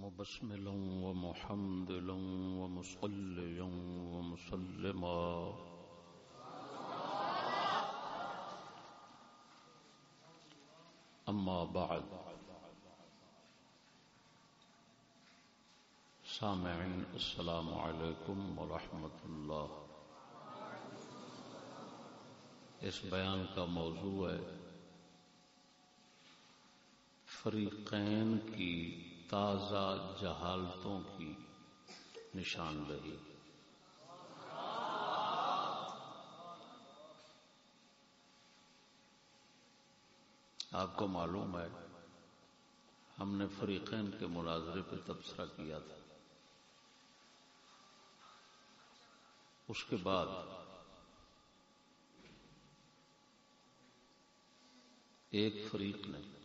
مبسملا ومحمدلا ومصليا ومسلما. أما بعد. سامعين، السلام عليكم ورحمة الله. اس بیان کا موضوع ہے فریقین کی تازہ جہالتوں کی نشاندہی آپ کو معلوم ہے، ہم نے فریقین کے مناظرے پہ تبصرہ کیا تھا۔ اس کے بعد ایک فریق نے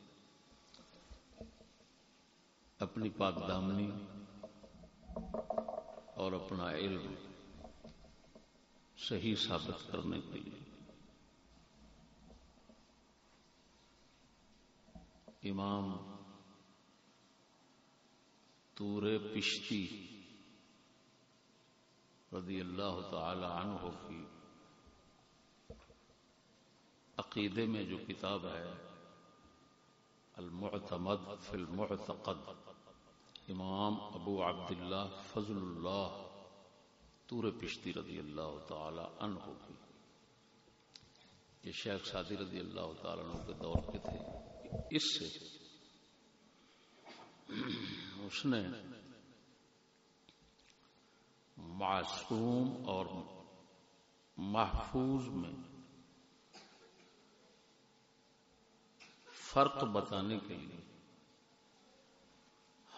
اپنی پاک دامنی اور اپنا علم صحیح ثابت کرنے کے لیے۔ امام تور پشتی رضی اللہ تعالی عنہ کی عقیدے میں جو کتاب ہے، المعتمد فی المعتقد۔ امام ابو عبداللہ فضل اللہ تور پشتی رضی اللہ تعالی عنہ کی۔ یہ شیخ سادی رضی اللہ تعالی عنہ کے دور کے تھے۔ اس سے اس نے معصوم اور محفوظ میں فرق بتانے کے لیے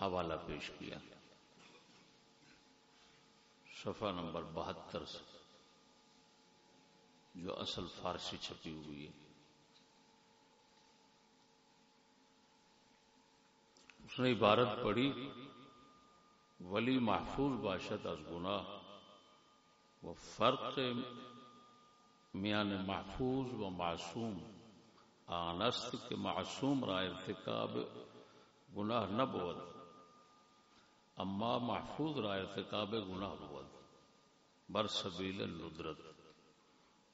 حوالہ پیش کیا۔ صفحہ نمبر بہتر سے، جو اصل فارسی چھپی ہوئی ہے۔ اس نے عبارت پڑھی، ولی محفوظ باشد از گناہ وہ فرق میان محفوظ و معصوم۔ آنست کے معصوم را ارتکاب گناہ نہ بود اما محفوظ را ارتکاب گناہ بود، بر سبیل ندرت۔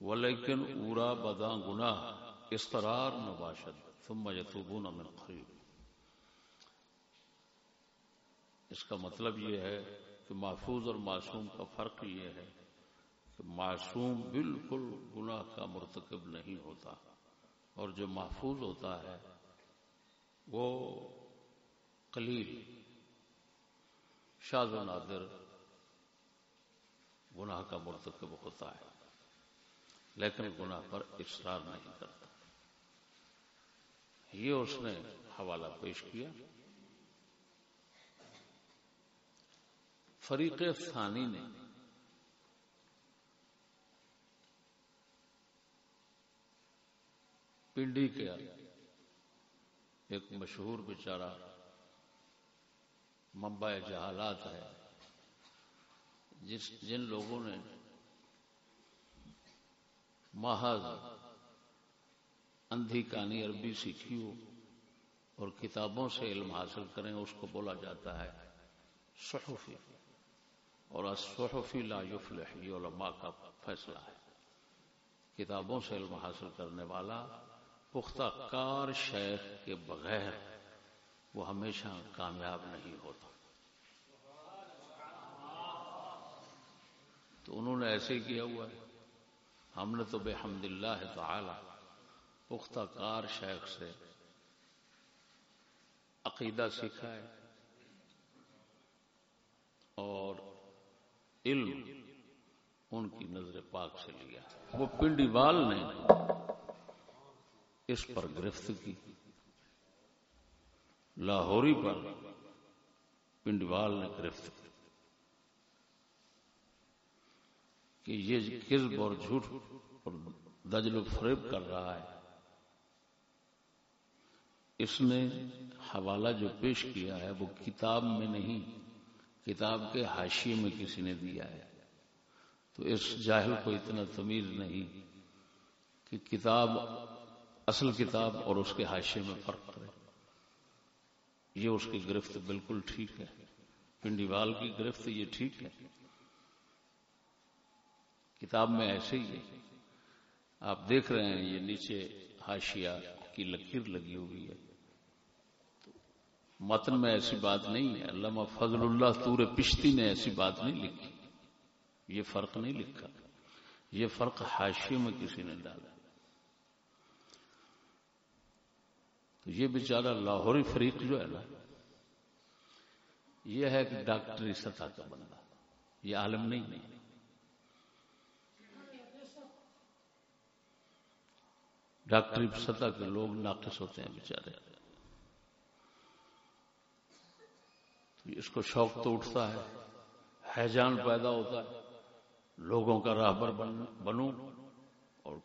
ولیکن اورا بدا گناہ استرار نباشد ثم یتوبون من قریب۔ اس کا مطلب یہ ہے کہ محفوظ اور معصوم کا فرق یہ ہے کہ معصوم بالکل گناہ کا مرتکب نہیں ہوتا، اور جو محفوظ ہوتا ہے وہ قلیل۔ شاز و نادر گناہ کا مرتکب ہوتا ہے؟ لیکن گناہ پر اصرار نہیں کرتا۔ یہ اس نے حوالہ پیش کیا۔ فریق ثانی نے پنڈی کے ایک مشہور بیچارہ ممبئی جہالات ہے۔ جس جن لوگوں نے محض اندھی کہانی عربی سیکھی ہو اور کتابوں سے علم حاصل کریں، اس کو بولا جاتا ہے صحفی۔ اور صحفی لا یفلح یہ علماء کا فیصلہ ہے۔ کتابوں سے علم حاصل کرنے والا پختہ کار شیخ کے بغیر وہ ہمیشہ کامیاب نہیں ہوتا۔ تو انہوں نے ایسے ہی کیا ہوا ہے۔ ہم نے تو بے حمد اللہ تعالی پختہ کار شیخ سے عقیدہ سیکھا ہے اور علم ان کی نظر پاک سے لیا۔ وہ پنڈی وال نے اس پر گرفت کی۔ لاہوری پر پنڈوال نے گرفت کہ یہ کذب اور جھوٹ اور دجل و فریب کر رہا ہے۔ اس نے حوالہ جو پیش کیا ہے وہ کتاب میں نہیں، کتاب کے حاشیے میں کسی نے دیا ہے۔ تو اس جاہل کو اتنا تمیز نہیں کہ کتاب، اصل کتاب اور اس کے حاشے میں فرق کرے۔ یہ اس کی گرفت بالکل ٹھیک ہے۔ پنڈیوال کی گرفت یہ ٹھیک ہے۔ کتاب میں ایسے ہی ہے۔ آپ دیکھ رہے ہیں یہ نیچے ہاشیا کی لکیر لگی ہوئی ہے۔ متن میں ایسی بات نہیں ہے۔ علامہ فضل اللہ تور پشتی نے ایسی بات نہیں لکھی۔ یہ فرق نہیں لکھا۔ یہ فرق حاشی میں کسی نے ڈالا۔ تو یہ بیچارہ لاہوری فریق جو ہے نا، یہ ہے کہ ڈاکٹری سطح کا بندہ، یہ عالم نہیں ہے ڈاکٹری سطح کے لوگ ناقص ہوتے ہیں بیچارے۔ اس کو شوق تو اٹھتا ہے، حیجان پیدا ہوتا ہے، لوگوں کا راہبر بنوں اور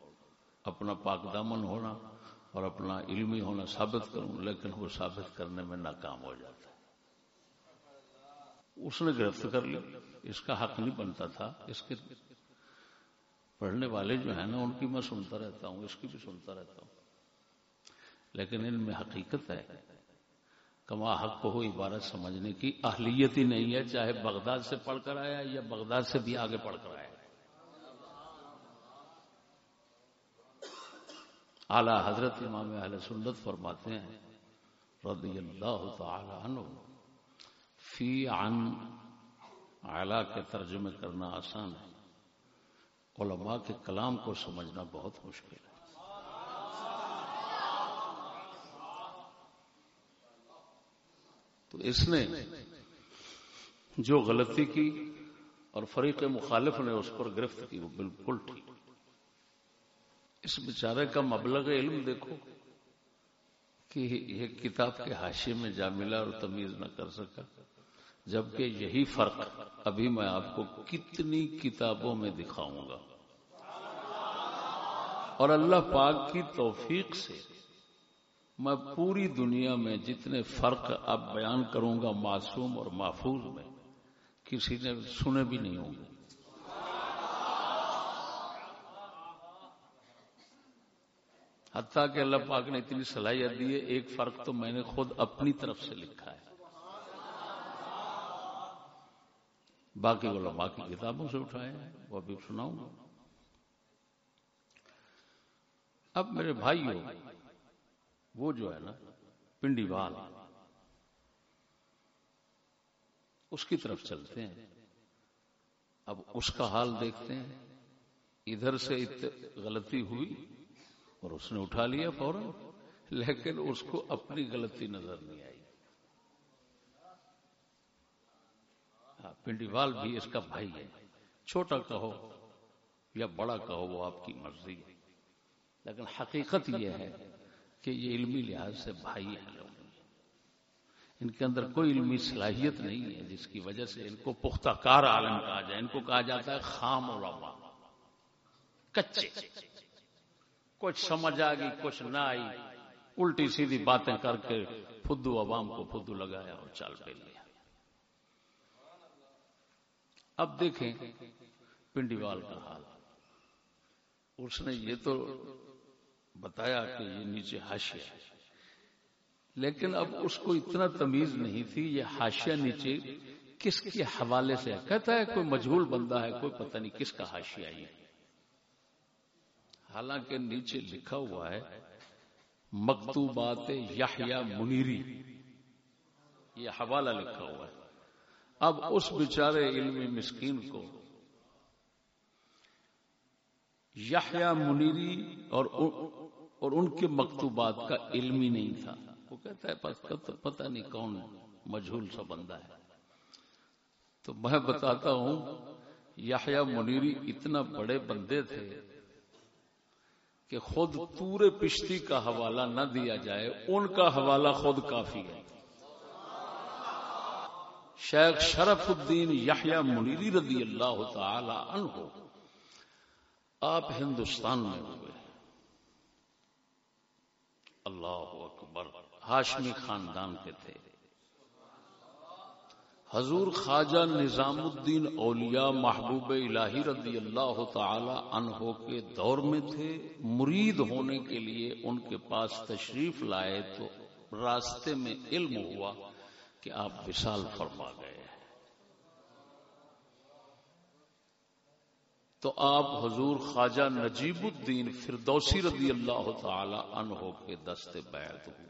اپنا پاک دامن ہونا۔ اور اپنا علمی ہونا ثابت کروں، لیکن وہ ثابت کرنے میں ناکام ہو جاتا ہے۔ اس نے گرفت کر لی۔ اس کا حق نہیں بنتا تھا۔ اس کے پڑھنے والے جو ہیں نا، ان کی میں سنتا رہتا ہوں، اس کی بھی سنتا رہتا ہوں۔ لیکن ان میں حقیقت ہے۔ کما حق کو ہو عبارت سمجھنے کی اہلیت ہی نہیں ہے، چاہے بغداد سے پڑھ کر آیا یا بغداد سے بھی آگے پڑھ کر آیا۔ اعلی حضرت امام اہل سنت فرماتے ہیں، رضی اللہ تعالی عنہ، فی عن، اعلی کے ترجمے کرنا آسان ہے۔ علماء کے کلام کو سمجھنا بہت مشکل ہے۔ تو اس نے جو غلطی کی اور فریق مخالف نے اس پر گرفت کی، وہ بالکل ٹھیک۔ اس بیچارے کا مبلغ علم دیکھو کہ یہ کتاب کے حاشے میں جا ملا اور تمیز نہ کر سکا۔ جبکہ یہی فرق ابھی میں آپ کو کتنی کتابوں میں دکھاؤں گا۔ اور اللہ پاک کی توفیق سے میں پوری دنیا میں جتنے فرق اب بیان کروں گا معصوم اور محفوظ میں، کسی نے سنے بھی نہیں ہوں گے۔ حتیٰ کہ اللہ پاک نے اتنی صلاحیت دی ہے، ایک فرق تو میں نے خود اپنی طرف سے لکھا ہے۔ باقی علماء کی کتابوں سے اٹھائے ہیں، وہ ابھی سناؤں گا۔ اب میرے بھائی ہو وہ جو ہے نا، پنڈی وال اس کی طرف چلتے ہیں۔ اب اس کا حال دیکھتے ہیں۔ ادھر سے غلطی ہوئی۔ اور اس نے اٹھا لیا فوراً، لیکن اس کو اپنی غلطی نظر نہیں آئی۔ ہاں، پنڈی وال بھی اس کا بھائی ہے۔ چھوٹا کہو یا بڑا کہو، وہ آپ کی مرضی ہے۔ لیکن حقیقت یہ ہے کہ یہ علمی لحاظ سے بھائی ہیں لوگ ان کے اندر کوئی علمی صلاحیت نہیں ہے، جس کی وجہ سے ان کو پختہ کار عالم کہا جائے۔ ان کو کہا جاتا ہے خام علماء۔ کچے۔ کچھ سمجھ آ گئی، کچھ نہ آئی۔ الٹی سیدھی باتیں کر کے فدو عوام کو فدو لگایا اور چال پہ لیا اب دیکھیں پنڈیوال کا حال۔ اس نے یہ تو بتایا کہ یہ نیچے ہاشیا ہے۔ لیکن اب اس کو اتنا تمیز نہیں تھی، یہ ہاشیا نیچے کس کے حوالے سے کہتا ہے کوئی مجھول بندہ ہے، کوئی پتہ نہیں کس کا ہاشیا یہ۔ حالانکہ نیچے لکھا ہوا ہے، مکتوبات یحییٰ منیری۔ یہ حوالہ لکھا ہوا ہے۔ اب اس بیچارے علمی مسکین کو یحییٰ منیری اور اور ان کے مکتوبات کا علم ہی نہیں تھا۔ وہ کہتا ہے پتہ نہیں کون مجھول سا بندہ ہے۔ تو میں بتاتا ہوں یحییٰ منیری اتنا بڑے بندے تھے کہ خود پورے پشتی کا حوالہ نہ دیا جائے، ان کا حوالہ خود کافی ہے۔ شیخ شرف الدین یحییٰ منیری رضی اللہ تعالی عنہ، آپ ہندوستان میں ہوئے۔ اللہ اکبر، ہاشمی خاندان کے تھے۔ حضور خواجہ نظام الدین اولیاء محبوب الہی رضی اللہ تعالی عنہ کے دور میں تھے، مرید ہونے کے لیے ان کے پاس تشریف لائے تو راستے میں علم ہوا کہ آپ وشال فرما گئے۔ تو آپ حضور خواجہ نجیب الدین فردوسی رضی اللہ تعالی عنہ کے دست بیعت ہوئے۔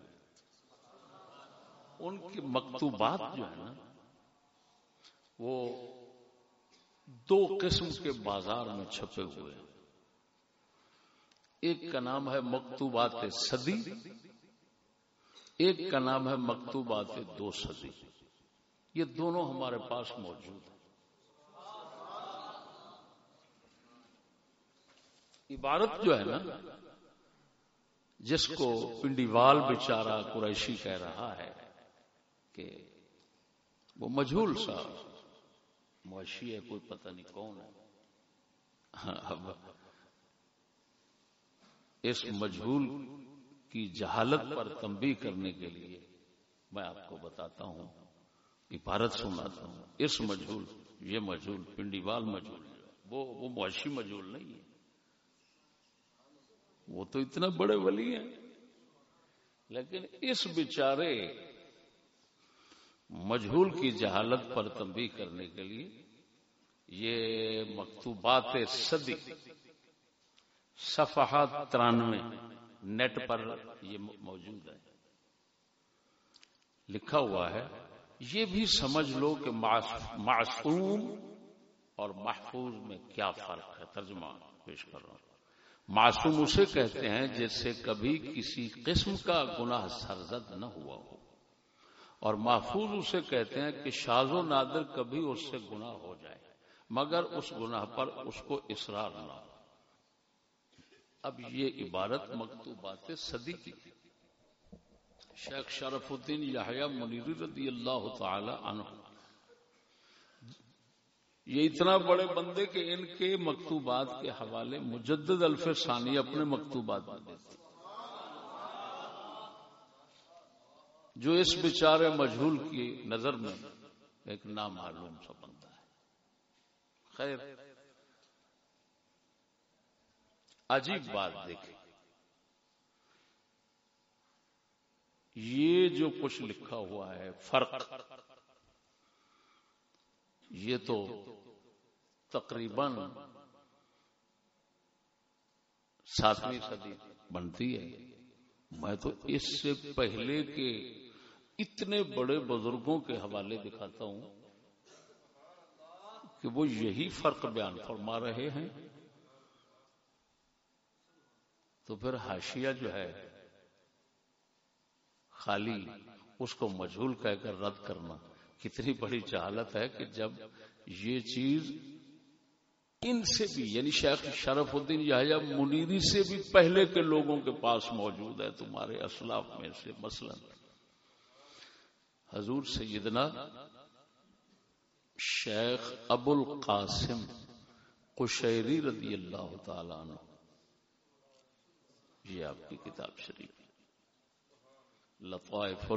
ان کی مکتوبات جو ہے نا وہ دو قسم کے بازار میں چھپے ہوئے ہیں۔ ایک کا نام ہے مکتوبات صدی، ایک کا نام ہے مکتوبات دو صدی۔ یہ دونوں ہمارے پاس موجود ہیں۔ عبارت جو ہے نا، جس کو پنڈیوال بیچارہ قریشی کہہ رہا ہے کہ وہ مجھول سا معاشی ہے، کوئی پتہ نہیں کون ہے۔ اب اس مجھول کی جہالت پر تنبیہ کرنے کے لیے میں آپ کو بتاتا ہوں، عبارت سناتا ہوں۔ اس مجھول یہ مجھول پنڈیوال مجھول وہ وہ معاشی مجھول نہیں ہے۔ وہ تو اتنا بڑے ولی ہیں، لیکن اس بیچارے مجہول کی جہالت پر تنبیہ کرنے کے لیے یہ مکتوبات صدی صفحات ترانوے نیٹ پر یہ موجود ہے۔ لکھا ہوا ہے، یہ بھی سمجھ لو کہ معصوم اور محفوظ میں کیا فرق ہے۔ ترجمہ پیش کر رہا ہوں۔ معصوم اسے کہتے ہیں جس سے کبھی کسی قسم کا گناہ سرزد نہ ہوا ہو۔ اور محفوظ اسے کہتے ہیں کہ شاز و نادر کبھی اس سے گناہ ہو جائے، مگر اس گناہ پر اس کو اصرار نہ ہو۔ اب یہ عبارت مکتوبات صدی کی۔ شیخ شرف الدین یحییٰ منیری رضی اللہ تعالی عنہ۔ یہ اتنا بڑے بندے کہ ان کے مکتوبات کے حوالے مجدد الف ثانی اپنے مکتوبات میں دیتے جو اس بیچارے مجھول کی نظر میں ایک نامعلوم سا بندہ ہے۔ خیر۔ عجیب بات دیکھیں۔ یہ جو کچھ لکھا ہوا ہے، فرق۔ یہ تو تقریباً ساتویں صدی بنتی ہے۔ میں تو اس سے پہلے کے اتنے بڑے بزرگوں کے حوالے دکھاتا ہوں کہ وہ یہی فرق بیان فرما رہے ہیں۔ تو پھر ہاشیا جو ہے، خالی اس کو مجھول کہہ کر رد کرنا۔ کتنی بڑی جہالت ہے کہ جب یہ چیز ان سے بھی یعنی شیخ شرف الدین یا منیری سے بھی پہلے کے لوگوں کے پاس موجود ہے، تمہارے اسلاف میں سے مثلا۔ حضور سیدنا شیخ ابو القاسم قشیری رضی اللہ تعالی عنہ۔ یہ آپ کی کتاب شریف۔ لطائف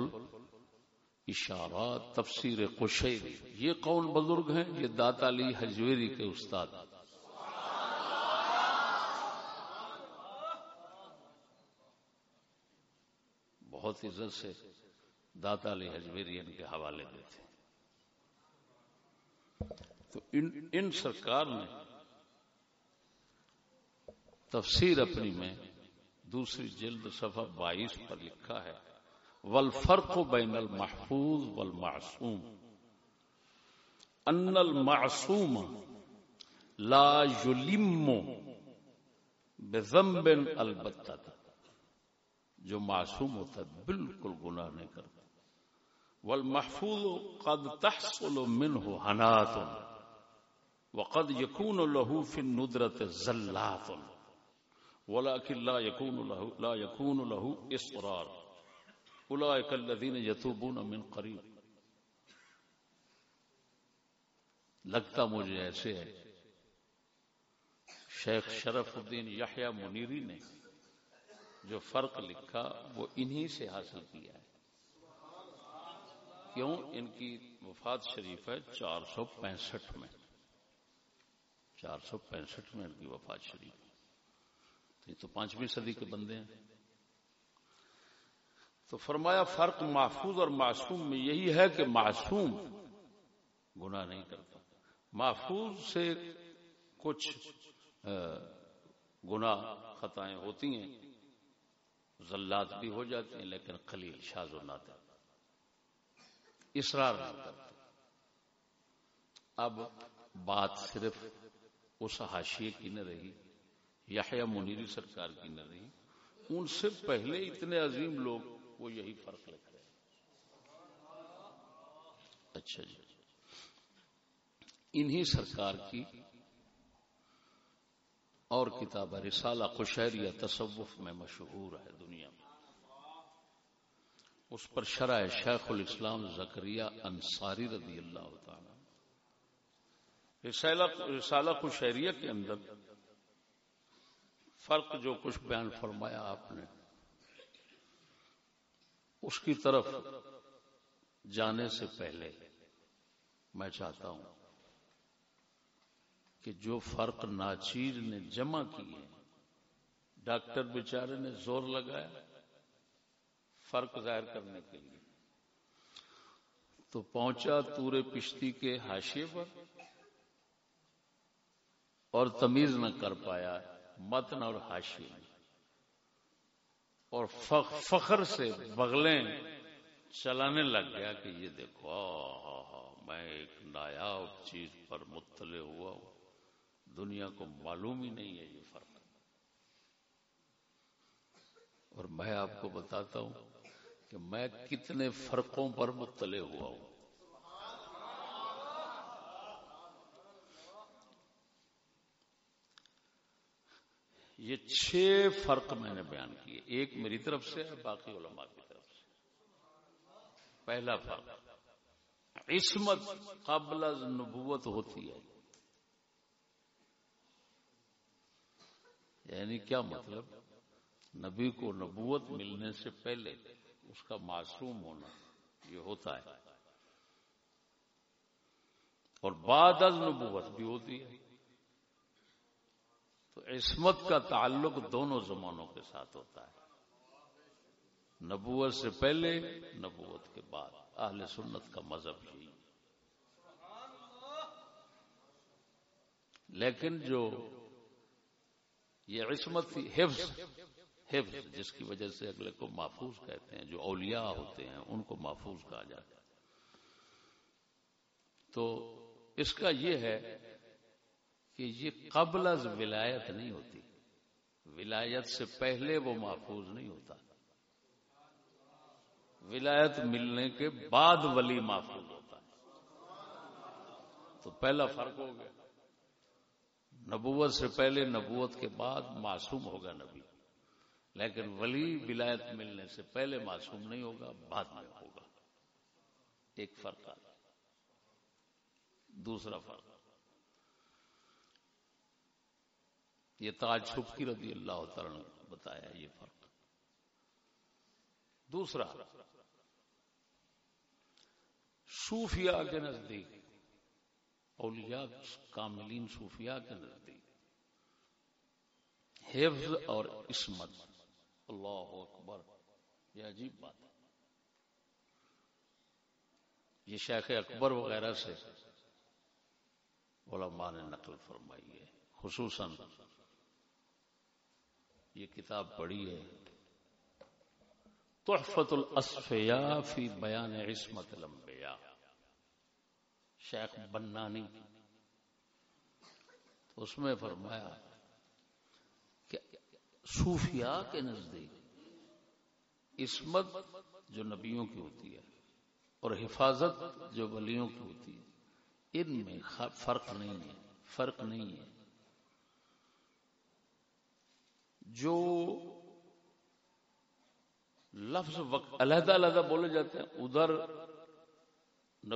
اشارات، تفسیر قشیری۔ یہ کون بزرگ ہیں، یہ داتا علی حجویری کے استاد۔ بہت عزت سے داتا علی حجویری ان کے حوالے دیتے تو ان ان سرکار نے تفسیر اپنی میں دوسری جلد صفحہ بائیس پر لکھا ہے۔ والفرق بین المحفوظ والمعصوم۔ ان المعصوم لا يلم بذنب البتہ۔ جو معصوم ہوتا ہے، بالکل گناہ نہیں کرتا۔ والمحفوظ قد تحصل منه حنات وقد يكون له في الندرة زلات ولكن لا يكون له لا يكون له اصرار اولئک الذین یتوبون من قریب لگتا مجھے ایسے ہے. شیخ شرف الدین یحییٰ منیری نے جو فرق لکھا وہ انہی سے حاصل کیا ہے۔ کیوں؟ ان کی وفات شریف ہے چار سو پینسٹھ میں۔ چار سو پینسٹھ میں ان کی وفات شریف۔ یہ تو پانچویں صدی کے بندے ہیں۔ تو فرمایا، فرق محفوظ اور معصوم میں یہی ہے کہ معصوم گناہ نہیں کرتا۔ محفوظ سے کچھ گناہ خطائیں ہوتی ہیں ذلات بھی ہو جاتی ہیں، لیکن خلیل، شاز و نادر۔ اسرار نہیں کرتے۔ اب بات صرف اس حاشیے کی نہ رہی یا منیری سرکار کی نہ رہی۔ ان سے پہلے اتنے عظیم لوگ وہ یہی فرق لکھ رہے اچھا جی۔ انہی سرکار کی اور کتاب رسالہ یا تصوف میں مشہور ہے دنیا میں۔ اس پر شرح شیخ الاسلام زکریہ انصاری رضی اللہ تعالی رسالہ کشہریہ کے اندر فرق جو کچھ بیان فرمایا آپ نے، اس کی طرف جانے سے پہلے میں چاہتا ہوں کہ جو فرق ناچیر نے جمع کیے ڈاکٹر بیچارے نے زور لگایا فرق ظاہر کرنے کے لیے۔ تو پہنچا تورے پشتی کے حاشیے پر اور تمیز نہ کر پایا، متن اور حاشیے۔ اور فخر سے بغلیں چلانے لگ گیا کہ یہ دیکھو میں ایک نایاب چیز پر مطلع ہوا ہوں۔ دنیا کو معلوم ہی نہیں ہے یہ فرق۔ اور میں آپ کو بتاتا ہوں کہ میں کتنے فرقوں پر مطلع ہوا ہوں۔ یہ چھ فرق میں نے بیان کیے۔ ایک میری طرف سے ہے، باقی علماء کی طرف سے۔ پہلا فرق، عصمت قبل نبوت ہوتی ہے۔ یعنی کیا مطلب؟ نبی کو نبوت ملنے سے پہلے۔ اس کا معصوم ہونا یہ ہوتا ہے۔ اور بعد از نبوت بھی ہوتی ہے۔ تو عصمت کا تعلق دونوں زمانوں کے ساتھ ہوتا ہے۔ نبوت سے پہلے، نبوت کے بعد۔ اہل سنت کا مذہب ہی لیکن جو یہ عصمت حفظ۔ حفظ، جس کی وجہ سے اگلے کو محفوظ کہتے ہیں، جو اولیاء ہوتے ہیں، ان کو محفوظ کہا جاتا ہے۔ تو اس کا یہ ہے کہ یہ قبل از ولایت نہیں ہوتی۔ ولایت سے پہلے وہ محفوظ نہیں ہوتا۔ ولایت ملنے کے بعد ولی محفوظ ہوتا۔ ہے تو پہلا فرق ہو گیا۔ نبوت سے پہلے نبوت کے بعد معصوم ہوگا نبی۔ لیکن ولی ولایت ملنے سے پہلے معصوم نہیں ہوگا، بعد میں ہوگا۔ ایک فرق آ دوسرا فرق۔ یہ تاج چھپ کی رضی اللہ تعالی نے بتایا یہ فرق۔ دوسرا، صوفیاء کے نزدیک، اولیاء، کاملین صوفیاء کے نزدیک، حفظ اور عصمت۔ اللہ اکبر. یہ عجیب بات ہے. یہ شیخ اکبر وغیرہ سے علماء نے نقل فرمائی ہے. خصوصاً یہ کتاب پڑھی ہے. تحفت الاسفیا فی بیان عصمت الانبیاء. شیخ بنانی. اس میں فرمایا کہ صوفیاء کے نزدیک۔ عصمت جو نبیوں کی ہوتی ہے اور حفاظت جو ولیوں کی ہوتی ہے، ان میں فرق نہیں ہے، فرق نہیں ہے۔ جو لفظ علیحدہ علیحدہ بولے جاتے ہیں، ادھر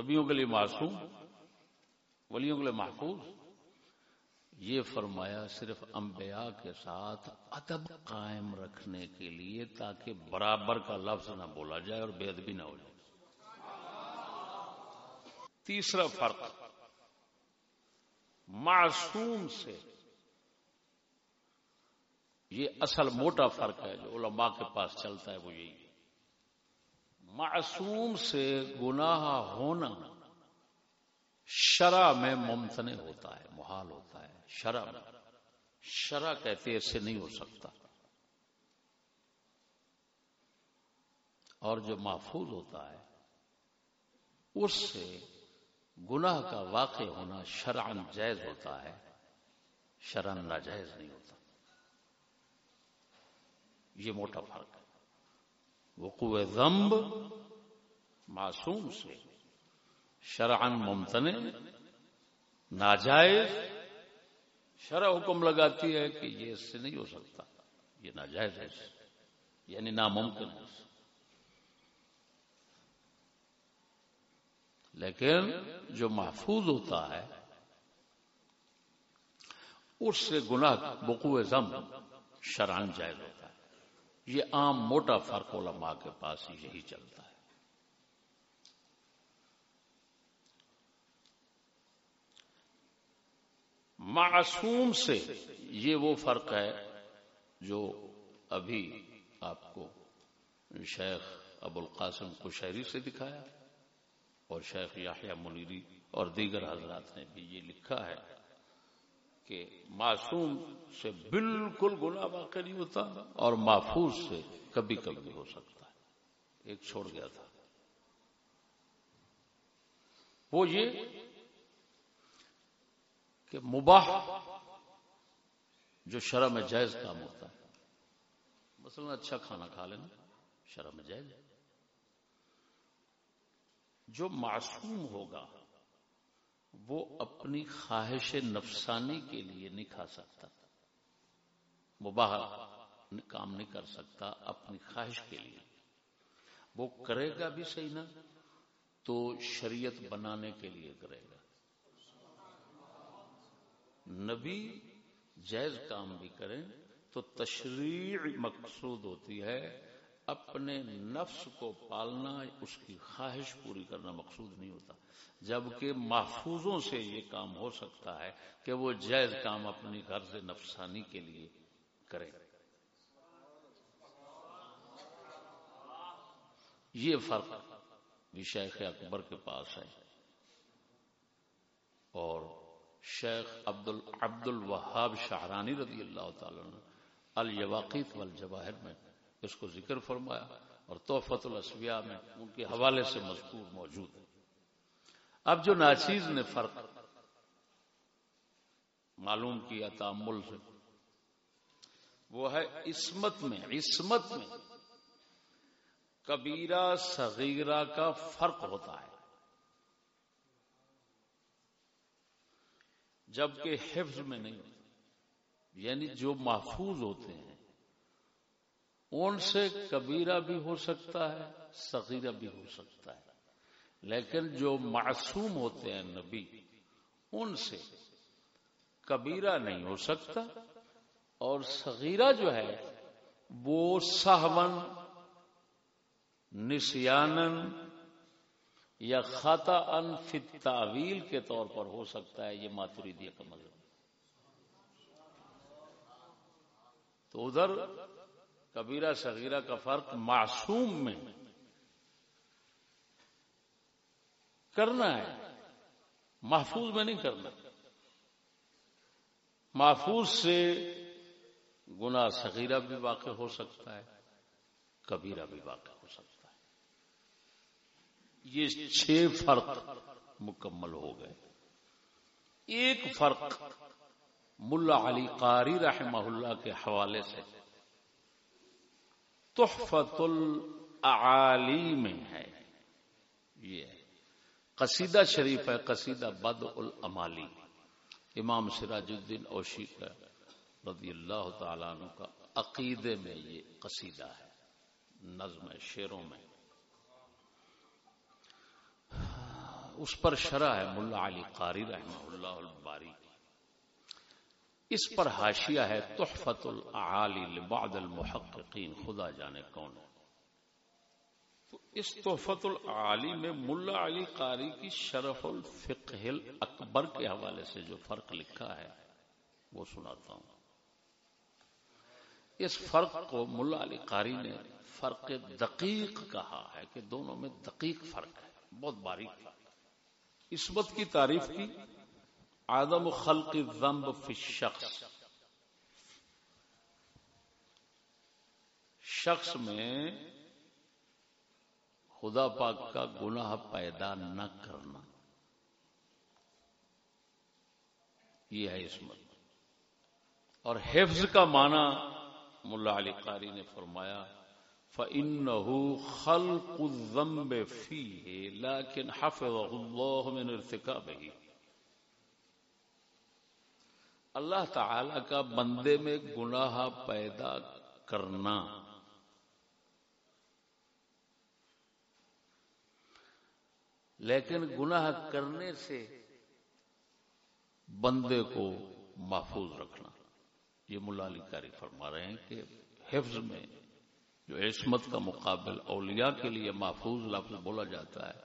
نبیوں کے لیے معصوم، ولیوں کے لیے محفوظ یہ فرمایا صرف انبیاء کے ساتھ ادب قائم رکھنے کے لیے تاکہ برابر کا لفظ نہ بولا جائے اور بے ادبی نہ ہو جائے۔ تیسرا فرق، معصوم سے۔ یہ اصل موٹا فرق ہے، جو علماء کے پاس چلتا ہے وہ یہی معصوم سے گناہ ہونا شرع میں ممتن ہوتا ہے، محال ہوتا ہے، شرع میں۔ شرع کہتے ایسے نہیں ہو سکتا۔ اور جو محفوظ ہوتا ہے، اس سے گناہ کا واقع ہونا شرعن جائز ہوتا ہے شرن ناجائز نہیں ہوتا۔ یہ موٹا فرق ہے۔ وقوع ذنب معصوم سے۔ شرعن ممتن ناجائز، شرع حکم لگاتی ہے کہ یہ اس سے نہیں ہو سکتا۔ یہ ناجائز ہے یعنی ناممکن ہے لیکن جو محفوظ ہوتا ہے، اس سے گناہ بقوع زم شران جائز ہوتا ہے۔ یہ عام موٹا فرق علماء کے پاس یہی چلتا ہے۔ معصوم سے یہ وہ فرق ہے جو ابھی آپ کو شیخ ابو القاسم کو شہری سے دکھایا اور شیخ یاحیہ منیری اور دیگر حضرات نے بھی یہ لکھا ہے کہ معصوم سے بالکل گنا واقع نہیں ہوتا اور محفوظ سے کبھی کبھی ہو سکتا ہے۔ ایک چھوڑ گیا تھا۔ وہ یہ کہ مباح جو شرح میں جائز کام ہوتا ہے۔ مثلا اچھا کھانا کھا لینا شرح میں جائز۔ جو معصوم ہوگا، وہ اپنی خواہش نفسانی کے لیے نہیں کھا سکتا۔ مباح کام نہیں کر سکتا اپنی خواہش کے لیے۔ وہ کرے گا بھی صحیح نا، تو شریعت بنانے کے لیے کرے گا۔ نبی جائز کام بھی کریں تو تشریع مقصود ہوتی ہے اپنے نفس کو پالنا، اس کی خواہش پوری کرنا مقصود نہیں ہوتا۔ جبکہ محفوظوں سے یہ کام ہو سکتا ہے کہ وہ جائز کام اپنی غرض نفسانی کے لیے کرے یہ فرق بھی شیخ اکبر کے پاس ہے۔ اور شیخ عبد عبد الوہاب شاہرانی رضی اللہ تعالی الواقیت والجواہر میں اس کو ذکر فرمایا اور توفت الاسویہ میں ان کے حوالے سے مذکور موجود ہے اب جو ناچیز نے فرق معلوم کیا تامل سے، وہ ہے عصمت میں عصمت میں کبیرہ، صغیرہ کا فرق ہوتا ہے۔ جبکہ حفظ میں نہیں یعنی جو محفوظ ہوتے ہیں، ان سے کبیرہ بھی ہو سکتا ہے، صغیرہ بھی ہو سکتا ہے۔ لیکن جو معصوم ہوتے ہیں نبی، ان سے کبیرہ نہیں ہو سکتا، اور صغیرہ جو ہے، وہ سہون نسیانن یا خطا ان تعویل کے طور پر ہو سکتا ہے یہ ماتوریدیا کا مطلب تو ادھر کبیرہ صغیرہ کا فرق معصوم میں کرنا ہے۔ محفوظ میں نہیں کرنا۔ محفوظ سے گنا صغیرہ بھی واقع ہو سکتا ہے، کبیرہ بھی واقع ہو سکتا ہے۔ یہ چھ فرق مکمل ہو گئے۔ ایک فرق ملا علی قاری رحمہ اللہ کے حوالے سے تحفت العالی میں ہے۔ یہ قصیدہ شریف ہے، قصیدہ بد العمالی امام سراج الدین اوشی کا رضی اللہ تعالیٰ عنہ کا عقیدے میں یہ قصیدہ ہے، نظم شیروں میں۔ اس پر شرح ہے ملا علی قاری رحمہ اللہ الباری اس پر حاشیہ ہے تحفت العالی لبعض المحققین، خدا جانے کون ہے۔ تو اس تحفت العالی میں ملا علی قاری کی شرف الفقہ اکبر کے حوالے سے جو فرق لکھا ہے، وہ سناتا ہوں۔ اس فرق کو ملا علی قاری نے فرق دقیق کہا ہے کہ دونوں میں دقیق فرق ہے، بہت باریک فرق اسمت کی تعریف کی آدم خلق ذنب فی شخص شخص میں خدا پاک کا گناہ پیدا نہ کرنا۔ یہ ہے اسمت اور حفظ کا معنی ملا علی قاری نے فرمایا فَإِنَّهُ خَلْقُ الذَّنْبِ فِيهِ، لَكِنْ حَفِظَهُ اللَّهُ مِنْ ارتكابه۔ اللہ تعالی کا بندے میں گناہ پیدا کرنا۔ لیکن گناہ کرنے سے بندے کو محفوظ رکھنا۔ یہ ملا علی کاری فرما رہے ہیں کہ حفظ میں جو عصمت کا مقابل اولیاء کے لیے محفوظ لفظ بولا جاتا ہے۔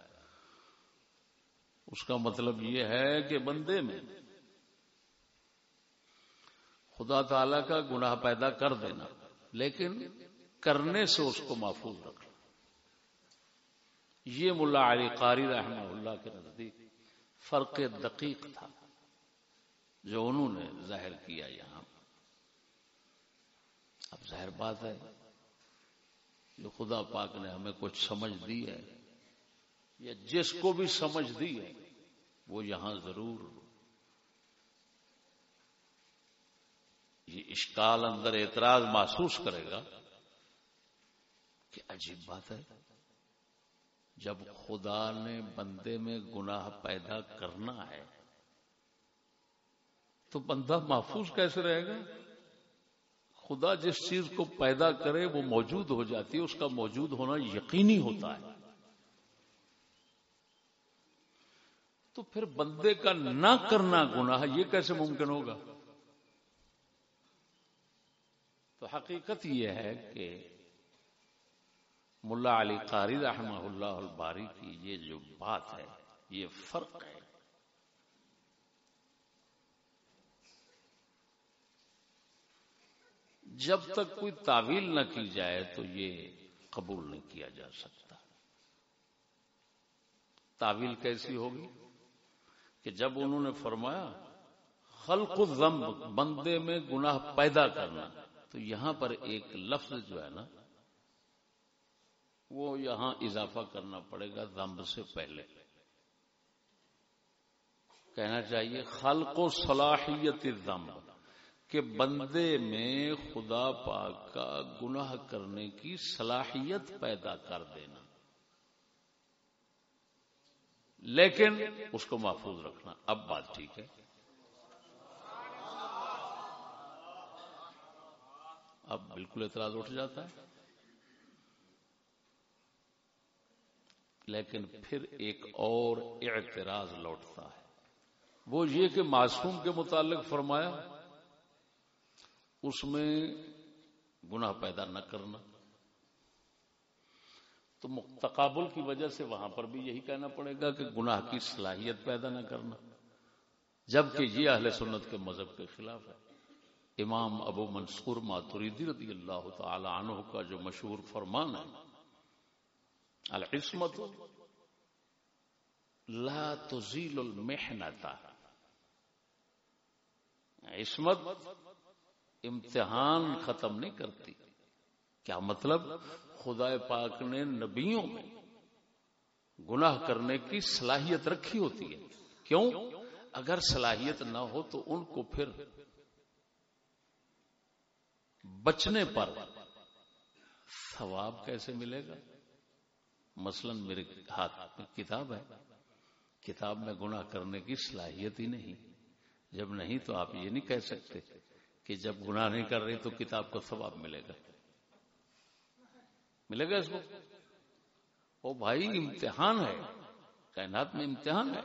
اس کا مطلب یہ ہے کہ بندے میں خدا تعالی کا گناہ پیدا کر دینا، لیکن کرنے سے اس کو محفوظ رکھنا۔ یہ ملا علی قاری رحمہ اللہ کے نزدیک فرق دقیق تھا جو انہوں نے ظاہر کیا یہاں۔ اب ظاہر بات ہے جو خدا پاک نے ہمیں کچھ سمجھ دی ہے یا جس کو بھی سمجھ دی ہے، وہ یہاں ضرور۔ یہ اشکال اندر اعتراض محسوس کرے گا کہ عجیب بات ہے۔ جب خدا نے بندے میں گناہ پیدا کرنا ہے، تو بندہ محفوظ کیسے رہے گا؟ خدا جس چیز کو پیدا کرے وہ موجود ہو جاتی ہے، اس کا موجود ہونا یقینی ہوتا ہے۔ تو پھر بندے کا نہ کرنا گناہ یہ کیسے ممکن ہوگا؟ تو حقیقت یہ ہے کہ ملا علی قاری رحمہ اللہ الباری کی یہ جو بات ہے، یہ فرق ہے۔ جب تک کوئی تعویل نہ کی جائے تو یہ قبول نہیں کیا جا سکتا۔ تعویل کیسی ہوگی؟ کہ جب انہوں نے فرمایا، خلق الذنب، بندے میں گناہ پیدا کرنا، تو یہاں پر ایک لفظ جو ہے نا، وہ یہاں اضافہ کرنا پڑے گا ذنب سے پہلے۔ کہنا چاہیے، خلق و صلاحیت ذنب کہ بندے میں خدا پاک کا گناہ کرنے کی صلاحیت پیدا کر دینا۔ لیکن اس کو محفوظ رکھنا۔ اب بات ٹھیک ہے۔ اب بالکل اعتراض اٹھ جاتا ہے۔ لیکن پھر ایک اور اعتراض لوٹتا ہے۔ وہ یہ کہ معصوم کے متعلق فرمایا اس میں گناہ پیدا نہ کرنا۔ تو تقابل کی وجہ سے وہاں پر بھی یہی کہنا پڑے گا کہ گناہ کی صلاحیت پیدا نہ کرنا۔ جبکہ یہ اہل سنت کے مذہب کے خلاف ہے۔ امام ابو منصور ماتوریدی رضی اللہ تعالی عنہ کا جو مشہور فرمان ہے، العصمت لا تزیل المحنتا عصمت امتحان ختم نہیں کرتی۔ کیا مطلب؟ خدا پاک نے نبیوں میں گناہ کرنے کی صلاحیت رکھی ہوتی ہے۔ کیوں؟ اگر صلاحیت نہ ہو تو ان کو پھر بچنے پر ثواب کیسے ملے گا؟ مثلا میرے ہاتھ میں کتاب ہے۔ کتاب میں گناہ کرنے کی صلاحیت ہی نہیں۔ جب نہیں تو آپ یہ نہیں کہہ سکتے۔ کہ جب گناہ نہیں کر رہی تو کتاب کو ثواب ملے گا۔ ملے گا اس کو۔ وہ بھائی، امتحان ہے۔ کائنات میں امتحان ہے۔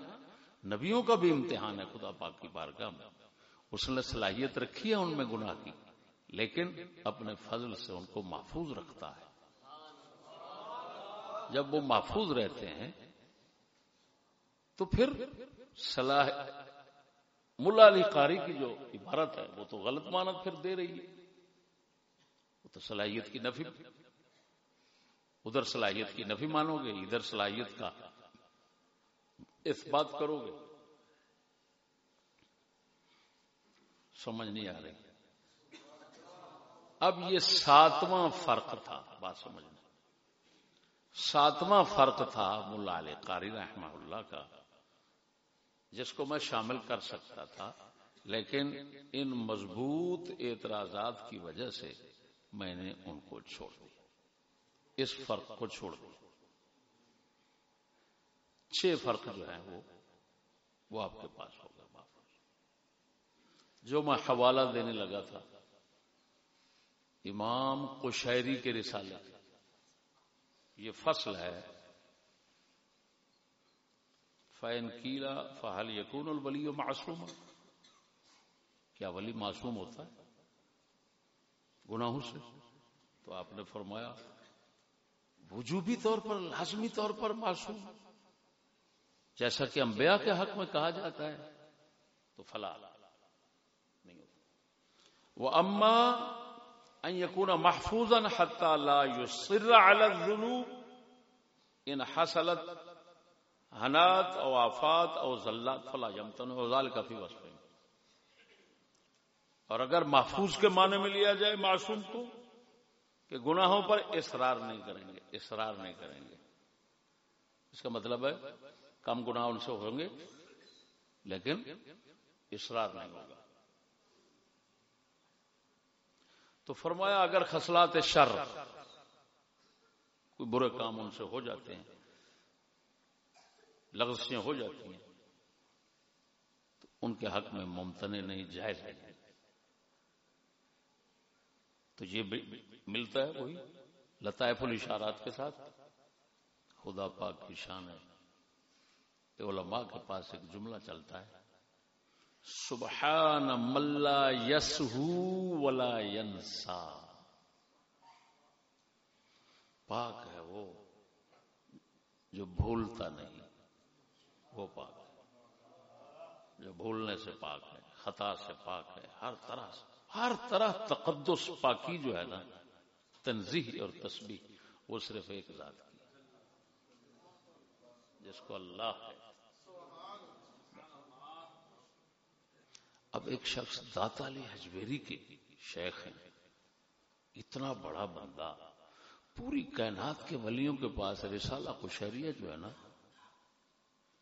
نبیوں کا بھی امتحان ہے خدا پاک کی بارگاہ میں۔ اس نے صلاحیت رکھی ہے ان میں گناہ کی، لیکن اپنے فضل سے ان کو محفوظ رکھتا ہے۔ جب وہ محفوظ رہتے ہیں تو پھر صلاح ملا علی قاری کی جو عبارت ہے، وہ تو غلط مانت پھر دے رہی ہے۔ وہ تو صلاحیت کی نفی، ادھر صلاحیت کی نفی مانو گے، ادھر صلاحیت کا اس بات کرو گے۔ سمجھ نہیں آ رہی۔ اب یہ ساتواں فرق تھا، بات سمجھنا۔ ساتواں فرق تھا ملا علی قاری رحمہ اللہ کا۔ جس کو میں شامل کر سکتا تھا، لیکن ان مضبوط اعتراضات کی وجہ سے میں نے ان کو چھوڑ دیا۔ اس فرق کو چھوڑ دیا۔ چھ فرق جو ہے وہ وہ آپ کے پاس ہوگا۔ جو میں حوالہ دینے لگا تھا، امام قشیری کے رسالے۔ یہ فصل ہے فین کیلا فہل یقون الولی معصوم کیا ولی معصوم ہوتا ہے؟ گناہوں سے؟ تو آپ نے فرمایا، وجوبی طور پر، لازمی طور پر معصوم۔ جیسا کہ انبیاء کے حق میں کہا جاتا ہے، تو فلا، نہیں ہوتا۔ وہ اما ان يكون محفوظا لا يصر على الذنوب ان حصلت حنات او آفات او ذلات فلا يمتن ذلك في وصفه اور اگر محفوظ کے معنی میں لیا جائے معصوم کو، کہ گناہوں پر اصرار نہیں کریں گے، اصرار نہیں کریں گے۔ اس کا مطلب ہے، کم گناہ ان سے ہوں گے، لیکن اصرار نہیں ہوگا۔ تو فرمایا، اگر خسلات شر، کوئی برے کام ان سے ہو جاتے ہیں لغزیاں ہو جاتی ہیں، تو ان کے حق میں ممتنے نہیں، جائز ہے۔ تو یہ ملتا ہے وہی لطائف الاشارات کے ساتھ۔ خدا پاک کی شان ہے۔ علماء کے پاس ایک جملہ چلتا ہے۔ سبحان ملا یس ولا ینسا۔ پاک ہے وہ جو بھولتا نہیں۔ وہ پاک جو بھولنے سے پاک ہے، خطا سے پاک ہے، ہر طرح سے، ہر طرح تقدس پاکی جو ہے نا تنظیح اور تسبیح، وہ صرف ایک ذات کی جس کو اللہ ہے۔ اب ایک شخص داتا علی حجویری کے شیخ ہیں۔ اتنا بڑا بندہ، پوری کائنات کے ولیوں کے پاس رسالہ کشہریہ جو ہے نا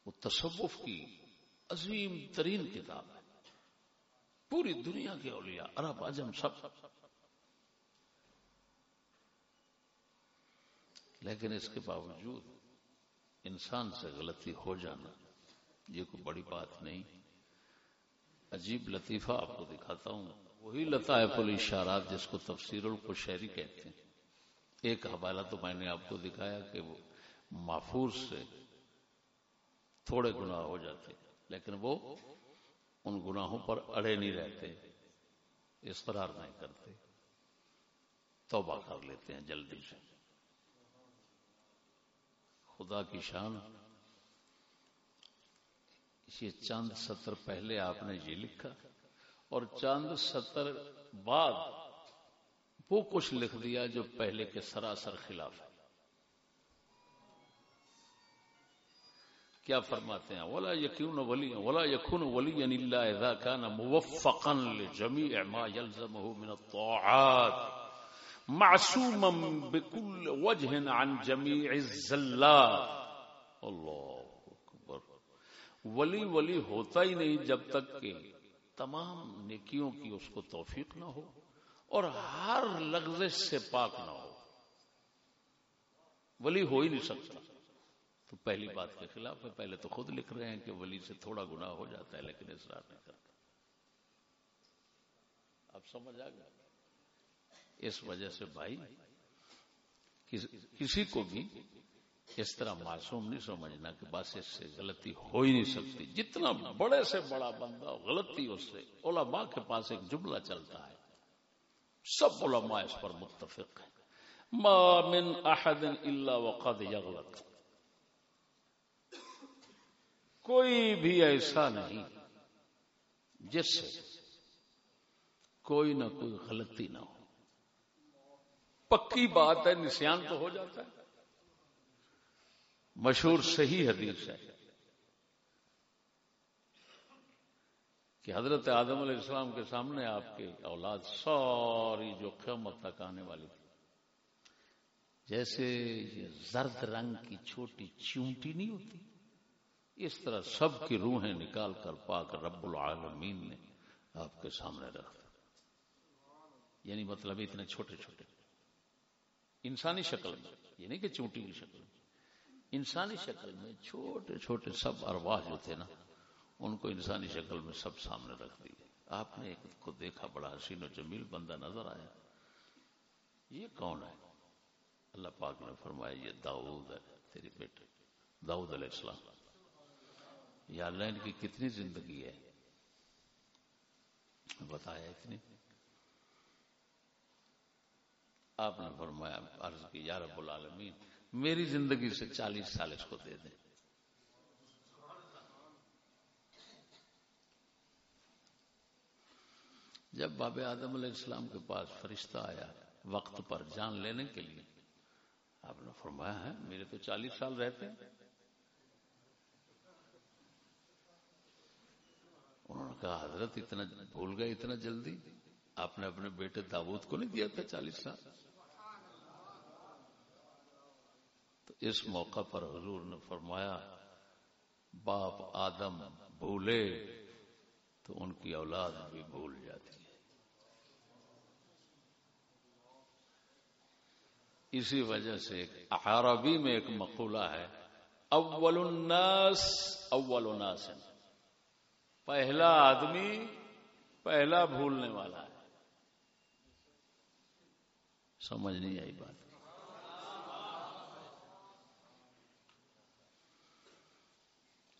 وہ تصوف کی عظیم ترین کتاب ہے۔ پوری دنیا کے اولیاء، عرب اجم سب۔ لیکن اس کے باوجود انسان سے غلطی ہو جانا، یہ کوئی بڑی بات نہیں۔ عجیب لطیفہ آپ کو دکھاتا ہوں۔ وہی لطائف الاشارات جس کو تفسیر القشیری کہتے ہیں۔ ایک حوالہ تو میں نے آپ کو دکھایا کہ وہ محفوظ سے تھوڑے گناہ ہو جاتے لیکن وہ ان گناہوں پر اڑے نہیں رہتے اسقرار نہیں کرتے۔ توبہ کر لیتے ہیں جلدی سے۔ خدا کی شان، یہ چاند ستر پہلے آپ نے یہ لکھا اور چاند ستر بعد وہ کچھ لکھ دیا جو پہلے کے سراسر خلاف ہے۔ کیا فرماتے ہیں؟ ولا یقین ولی ولا یقن ولی اللہ اذا كان موفقا لجميع ما يلزمه من الطاعات، معصوما بكل وجه عن جميع الزلات۔ اللہ اکبر۔ ولی ولی ہوتا ہی نہیں جب تک کہ تمام نیکیوں کی اس کو توفیق نہ ہو اور ہر لغزش سے پاک نہ ہو۔ ولی ہو ہی نہیں سکتا۔ تو پہلی بات کے خلاف ہے، پہلے تو خود لکھ رہے ہیں کہ ولی سے تھوڑا گناہ ہو جاتا ہے، لیکن اصرار نہیں کرتا۔ اب سمجھ آ گیا اس وجہ سے بھائی کسی کو بھی اس طرح معصوم نہیں سمجھنا کہ بس اس سے غلطی ہو ہی نہیں سکتی۔ جتنا بڑے سے بڑا بندہ غلطی اس سے علماء کے پاس ایک جملہ چلتا ہے۔ سب علماء اس پر متفق ہیں۔ ما من احد الا وقد یغلط کوئی بھی ایسا نہیں جس سے کوئی نہ کوئی غلطی نہ ہو۔ پکی بات ہے نسان تو ہو جاتا ہے۔ مشہور صحیح حدیث ہے کہ حضرت آدم علیہ السلام کے سامنے آپ کی اولاد ساری جو قیمت تک آنے والی تھی۔ جیسے یہ زرد رنگ کی چھوٹی چونٹی نہیں ہوتی۔ اس طرح سب کی روحیں نکال کر پاک رب العالمین نے آپ کے سامنے رکھ یعنی مطلب اتنے چھوٹے چھوٹے۔ انسانی شکل میں، یہ نہیں کہ چونٹی کی شکل میں۔ انسانی شکل میں چھوٹے چھوٹے سب ارواح جو تھے نا، ان کو انسانی شکل میں سب سامنے رکھ دی۔ آپ نے ایک کو دیکھا، بڑا حسین و جمیل بندہ نظر آیا۔ یہ کون ہے؟ اللہ پاک نے فرمایا، یہ داؤد ہے تیری بیٹے۔ داؤد علیہ السلام۔ یا اللہ ان کی کتنی زندگی ہے؟ بتایا اتنی آپ نے فرمایا، عرض کی، یا رب العالمین، میری زندگی سے چالیس سال اس کو دے دیں۔ جب باب آدم علیہ السلام کے پاس فرشتہ آیا وقت پر جان لینے کے لیے، آپ نے فرمایا ہے میرے تو چالیس سال رہتے ہیں۔ انہوں نے کہا، حضرت اتنا بھول گئے اتنا جلدی؟ آپ نے اپنے بیٹے داود کو نہیں دیا تھا چالیس سال؟ تو اس موقع پر حضور نے فرمایا، باپ آدم بھولے تو ان کی اولاد بھی بھول جاتی ہے۔ اسی وجہ سے عربی میں ایک مقولہ ہے، اول الناس اول الناس پہلا آدمی پہلا بھولنے والا ہے۔ سمجھ نہیں آئی بات۔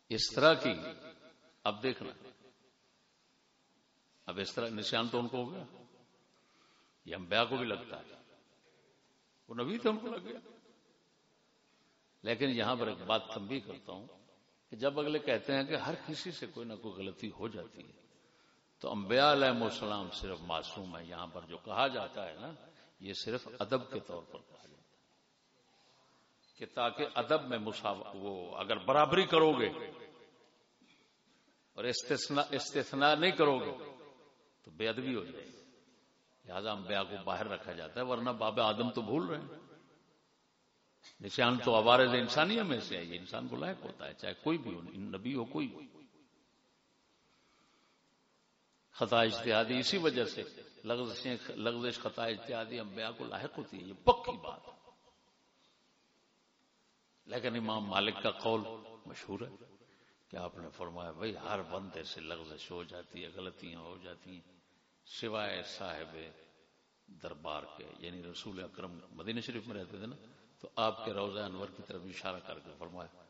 اس طرح کی، اب دیکھنا۔ اب اس طرح نشان تو ان کو ہو گیا۔ یہ امبیا کو بھی لگتا ہے۔ وہ نبی تو ان کو لگ گیا۔ لیکن یہاں پر ایک بات تنبیہ کرتا ہوں۔ کہ جب اگلے کہتے ہیں کہ ہر کسی سے کوئی نہ کوئی غلطی ہو جاتی ہے، تو انبیاء علیہ السلام صرف معصوم ہے یہاں پر جو کہا جاتا ہے نا، یہ صرف ادب کے طور پر کہا جاتا ہے کہ تاکہ ادب میں وہ اگر برابری کرو گے اور استثناء نہیں کرو گے تو بے ادبی ہو جائے گی۔ لہٰذا انبیاء کو باہر رکھا جاتا ہے، ورنہ بابا آدم تو بھول رہے ہیں۔ نشان تو عوارض انسانی میں سے ہے یہ انسان کو لائق ہوتا ہے، چاہے کوئی بھی ہو، نبی ہو، کوئی خطا اشتہادی اسی وجہ سے، لغزش خطا اشتہادی انبیاء کو لاحق ہوتی ہے، یہ پکی بات۔ لیکن امام مالک کا قول مشہور ہے کہ آپ نے فرمایا، بھائی، ہر بندے سے لغزش ہو جاتی ہے، غلطیاں ہو جاتی ہیں، سوائے صاحب دربار کے یعنی رسول اکرم مدینہ شریف میں رہتے تھے نا تو آپ کے روزہ انور کی طرف اشارہ کر کے فرمایا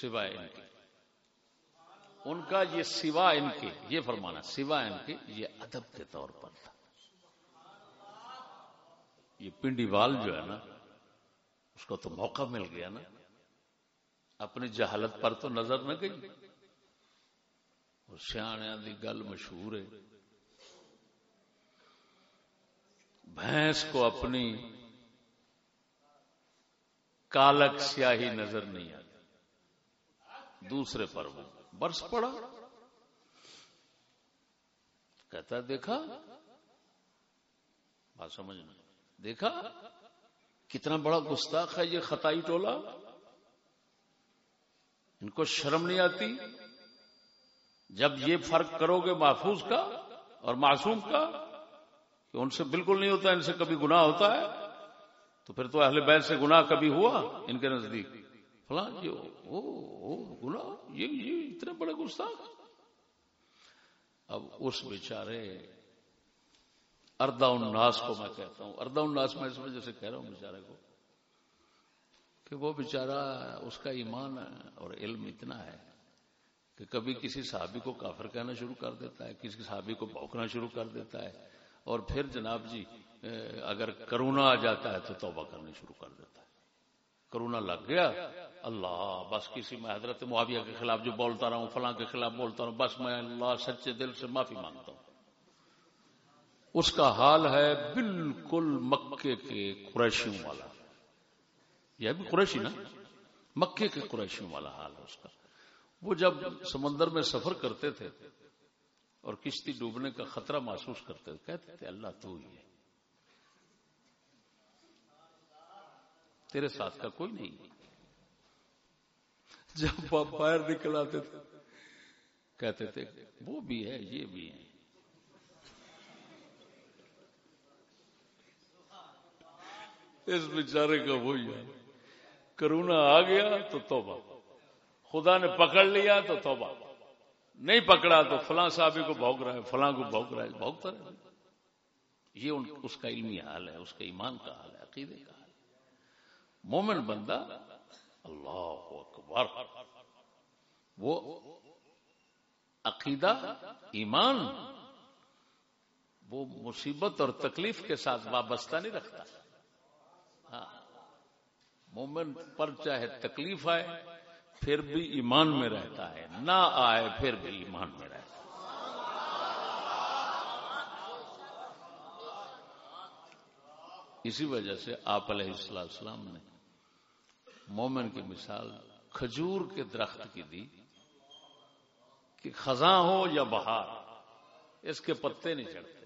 سوائے ان کے۔ ان کا یہ سوا ان کے، یہ فرمانا، سوا ان کے یہ ادب کے طور پر تھا۔ یہ پنڈی وال جو ہے نا، اس کو تو موقع مل گیا نا۔ اپنی جہالت پر تو نظر نہ گئی۔ سیاح گل مشہور ہے۔ بھینس کو اپنی کالک سیاہی نظر نہیں آتی۔ دوسرے پر وہ برس پڑا۔ کہتا دیکھا؟ بات سمجھنا دیکھا؟ کتنا بڑا گستاخ ہے یہ خطائی ٹولا۔ ان کو شرم نہیں آتی۔ جب یہ فرق کرو گے محفوظ کا اور معصوم کا کہ ان سے بالکل نہیں ہوتا، ان سے کبھی گناہ ہوتا ہے۔ تو پھر تو اہل بیت سے گناہ کبھی ہوا؟ ان کے نزدیک۔ فلاں جی، گنا یہ اتنے بڑے گستاخ۔ اب اس بیچارے اردا الناس کو میں کہتا ہوں۔ اردا الناس میں اس وجہ سے کہہ رہا ہوں بیچارے کو کہ وہ بیچارہ اس کا ایمان اور علم اتنا ہے کہ کبھی کسی صحابی کو کافر کہنا شروع کر دیتا ہے، کسی صحابی کو بھوکنا شروع کر دیتا ہے۔ اور پھر جناب جی اگر کرونا آ جاتا ہے تو توبہ کرنی شروع کر دیتا ہے۔ کرونا لگ گیا۔ اللہ، بس کسی، میں حضرت معاویہ کے خلاف جو بولتا رہا ہوں، فلاں کے خلاف بولتا رہا ہوں، بس میں اللہ سچے دل سے معافی مانگتا ہوں۔ اس کا حال ہے بالکل مکے کے قریشیوں والا۔ یہ بھی قریشی نا؟ مکے کے قریشیوں والا حال ہے اس کا۔ وہ جب سمندر میں سفر کرتے تھے اور کشتی ڈوبنے کا خطرہ محسوس کرتے تھے، کہتے تھے، اللہ تو ہی ہے تیرے ساتھ کا کوئی نہیں۔ جب باہر نکل آتے تھے، کہتے تھے، وہ بھی ہے، یہ بھی ہے۔ اس بیچارے کا وہی ہے۔ کرونا آ گیا تو توبہ۔ خدا نے پکڑ لیا تو توبہ۔ نہیں پکڑا تو فلاں صاحب کو بھوک رہا ہے، فلاں کو بھوک رہا ہے، بھوکتا رہے۔ یہ اس کا علمی حال ہے، اس کے ایمان کا حال ہے، عقیدے کا۔ مومن بندہ اللہ اکبر۔ وہ عقیدہ، ایمان، وہ مصیبت اور تکلیف کے ساتھ وابستہ نہیں رکھتا۔ ہاں مومن پر چاہے تکلیف آئے، پھر بھی ایمان میں رہتا ہے۔ نہ آئے، پھر بھی ایمان میں رہتا ہے۔ اسی وجہ سے آپ علیہ السلام نے مومن کی مثال کھجور کے درخت کی دی کہ خزاں ہو یا بہار، اس کے پتے نہیں چڑھتے۔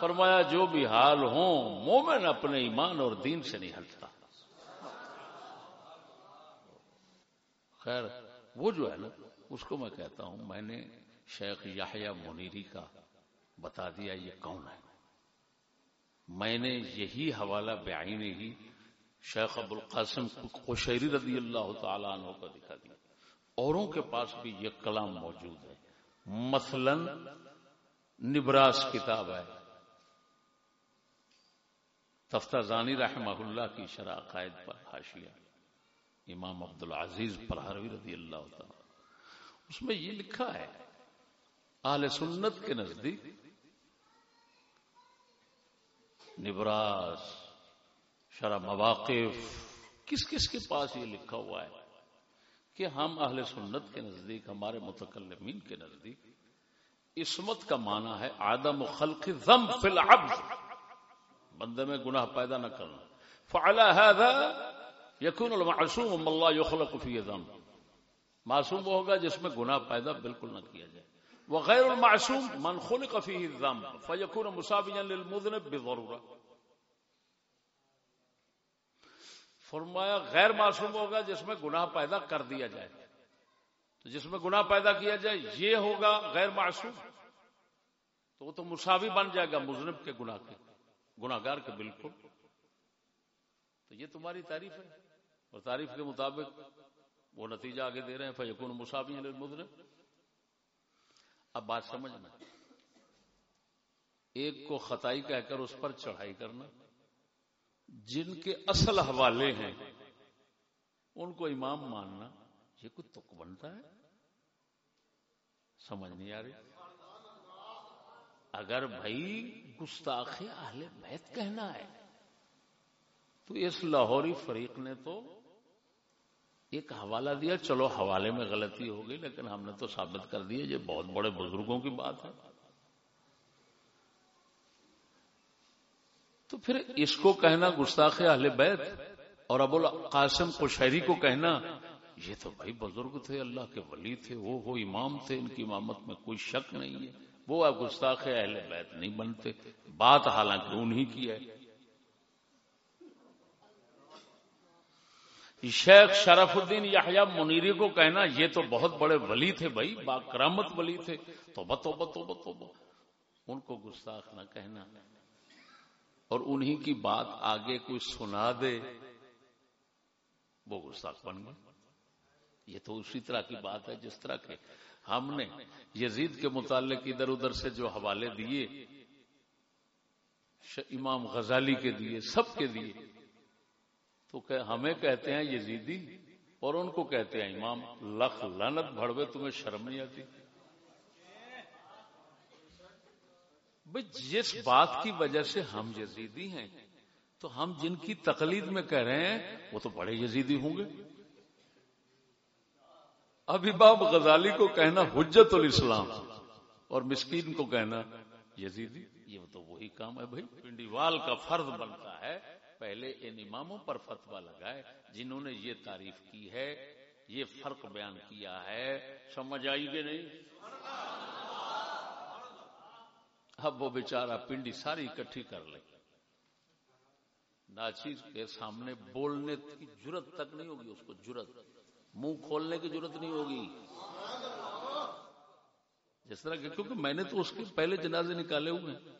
فرمایا، جو بھی حال ہوں، مومن اپنے ایمان اور دین سے نہیں ہٹتا۔ خیر، وہ جو ہے نا، اس کو میں کہتا ہوں، میں نے شیخ یاحیہ منیری کا بتا دیا، یہ کون ہے؟ میں نے یہی حوالہ بیائی ہی شیخ ابو القاسم قشیری رضی اللہ تعالیٰ عنہ کا دکھا دیا۔ اوروں کے پاس بھی یہ کلام موجود ہے۔ مثلا نبراس کتاب ہے۔ تفتہ زانی رحمہ اللہ کی شرح قائد پر حاشیہ۔ امام عبد العزیز پرہروی رضی اللہ تعالی۔ اس میں یہ لکھا ہے، اہل سنت کے نزدیک نبراس شرح مواقف۔ کس کس کے پاس یہ لکھا ہوا ہے کہ ہم اہل سنت کے نزدیک، ہمارے متکلمین کے نزدیک، عصمت کا معنی ہے آدم خلق ذم فی العبد۔ بندے میں گناہ پیدا نہ کرنا۔ فعلا هذا يكون المعصوم اللہ يخلق فی ذم معصوم وہ ہوگا جس میں گناہ پیدا بالکل نہ کیا جائے۔ وغیر المعصوم من خلق فيه الذم فيكون مساويا للمذنب بضروره فرمایا غیر معصوم ہوگا جس میں گناہ پیدا کر دیا جائے۔ تو جس میں گناہ پیدا کیا جائے، یہ ہوگا غیر معصوم۔ تو وہ تو مساوی بن جائے گا مزنب کے گناہ کے گناگار کے، بالکل۔ تو یہ تمہاری تعریف ہے۔ اور تعریف کے مطابق وہ نتیجہ آگے دے رہے ہیں فیقون مساوی مزنب اب بات سمجھنا ایک کو خطائی کہہ کر اس پر چڑھائی کرنا۔ جن کے اصل حوالے ہیں، ان کو امام ماننا، یہ کوئی تک بنتا ہے؟ سمجھ نہیں آ رہی۔ اگر بھائی گستاخ اہل بیت کہنا ہے، تو اس لاہوری فریق نے تو ایک حوالہ دیا، چلو حوالے میں غلطی ہو گئی، لیکن ہم نے تو ثابت کر دیا یہ بہت بڑے بزرگوں کی بات ہے۔ تو پھر اس کو کہنا گستاخ اہل بیت اور ابو القاسم کو شہری کو کہنا، یہ تو بھائی بزرگ تھے، اللہ کے ولی تھے، وہ وہ امام تھے، ان کی امامت میں کوئی شک نہیں ہے۔ وہ گستاخ اہل بیت نہیں بنتے۔ بات حالانکہ انہی کی ہے۔ شیخ شرف الدین یحییٰ منیری کو کہنا، یہ تو بہت بڑے ولی تھے بھائی با کرامت ولی تھے۔ توبہ توبہ توبہ توبہ۔ ان کو گستاخ نہ کہنا۔ اور انہی کی بات آگے کوئی سنا دے، وہ گستاخ بن گئے۔ یہ تو اسی طرح کی بات ہے جس طرح کہ ہم نے یزید کے متعلق ادھر ادھر سے جو حوالے دیے امام غزالی کے دیے، سب کے دیے۔ تو کہ ہمیں کہتے ہیں یزیدی اور ان کو کہتے ہیں امام۔ لکھ لنت بھڑوے، تمہیں شرم نہیں آتی؟ جس بات کی وجہ سے ہم یزیدی ہیں، تو ہم جن کی تقلید میں کہہ رہے ہیں، وہ تو بڑے یزیدی ہوں گے۔ اب امام غزالی کو کہنا حجت الاسلام، اور مسکین کو کہنا یزیدی، یہ تو وہی کام ہے بھائی۔ پنڈیوال کا فرض بنتا ہے، پہلے ان اماموں پر فتوا لگائے، جنہوں نے یہ تعریف کی ہے، یہ فرق بیان کیا ہے۔ سمجھ آئی کہ نہیں؟ اب وہ بیچارہ پنڈی ساری اکٹھی کر لے۔ ناچیز کے سامنے بولنے کی جرت تک نہیں ہوگی، اس کو جرت منہ کھولنے کی ضرورت نہیں ہوگی۔ جس طرح کہ کیونکہ میں نے تو اس کے پہلے جنازے نکالے ہوئے ہیں۔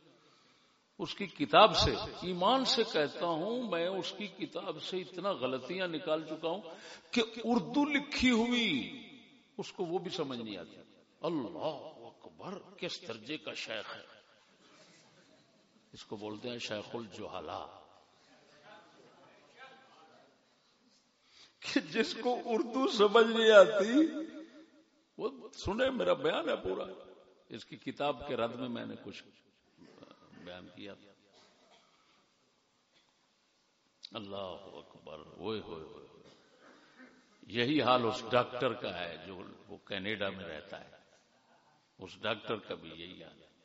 اس کی کتاب سے، ایمان سے کہتا ہوں، میں اس کی کتاب سے اتنا غلطیاں نکال چکا ہوں کہ اردو لکھی ہوئی، اس کو وہ بھی سمجھ نہیں آتی۔ اللہ اکبر، کس درجے کا شیخ ہے؟ اس کو بولتے ہیں شیخ الجوہلا کہ جس کو اردو سمجھ نہیں آتی، وہ سنے، میرا بیان ہے پورا۔ اس کی کتاب کے رد میں میں نے کچھ بیان کیا۔ اللہ اکبر ہوئے ہوئے ہوئے۔ یہی حال اس ڈاکٹر کا ہے جو وہ کینیڈا میں رہتا ہے۔ اس ڈاکٹر کا بھی یہی حال ہے۔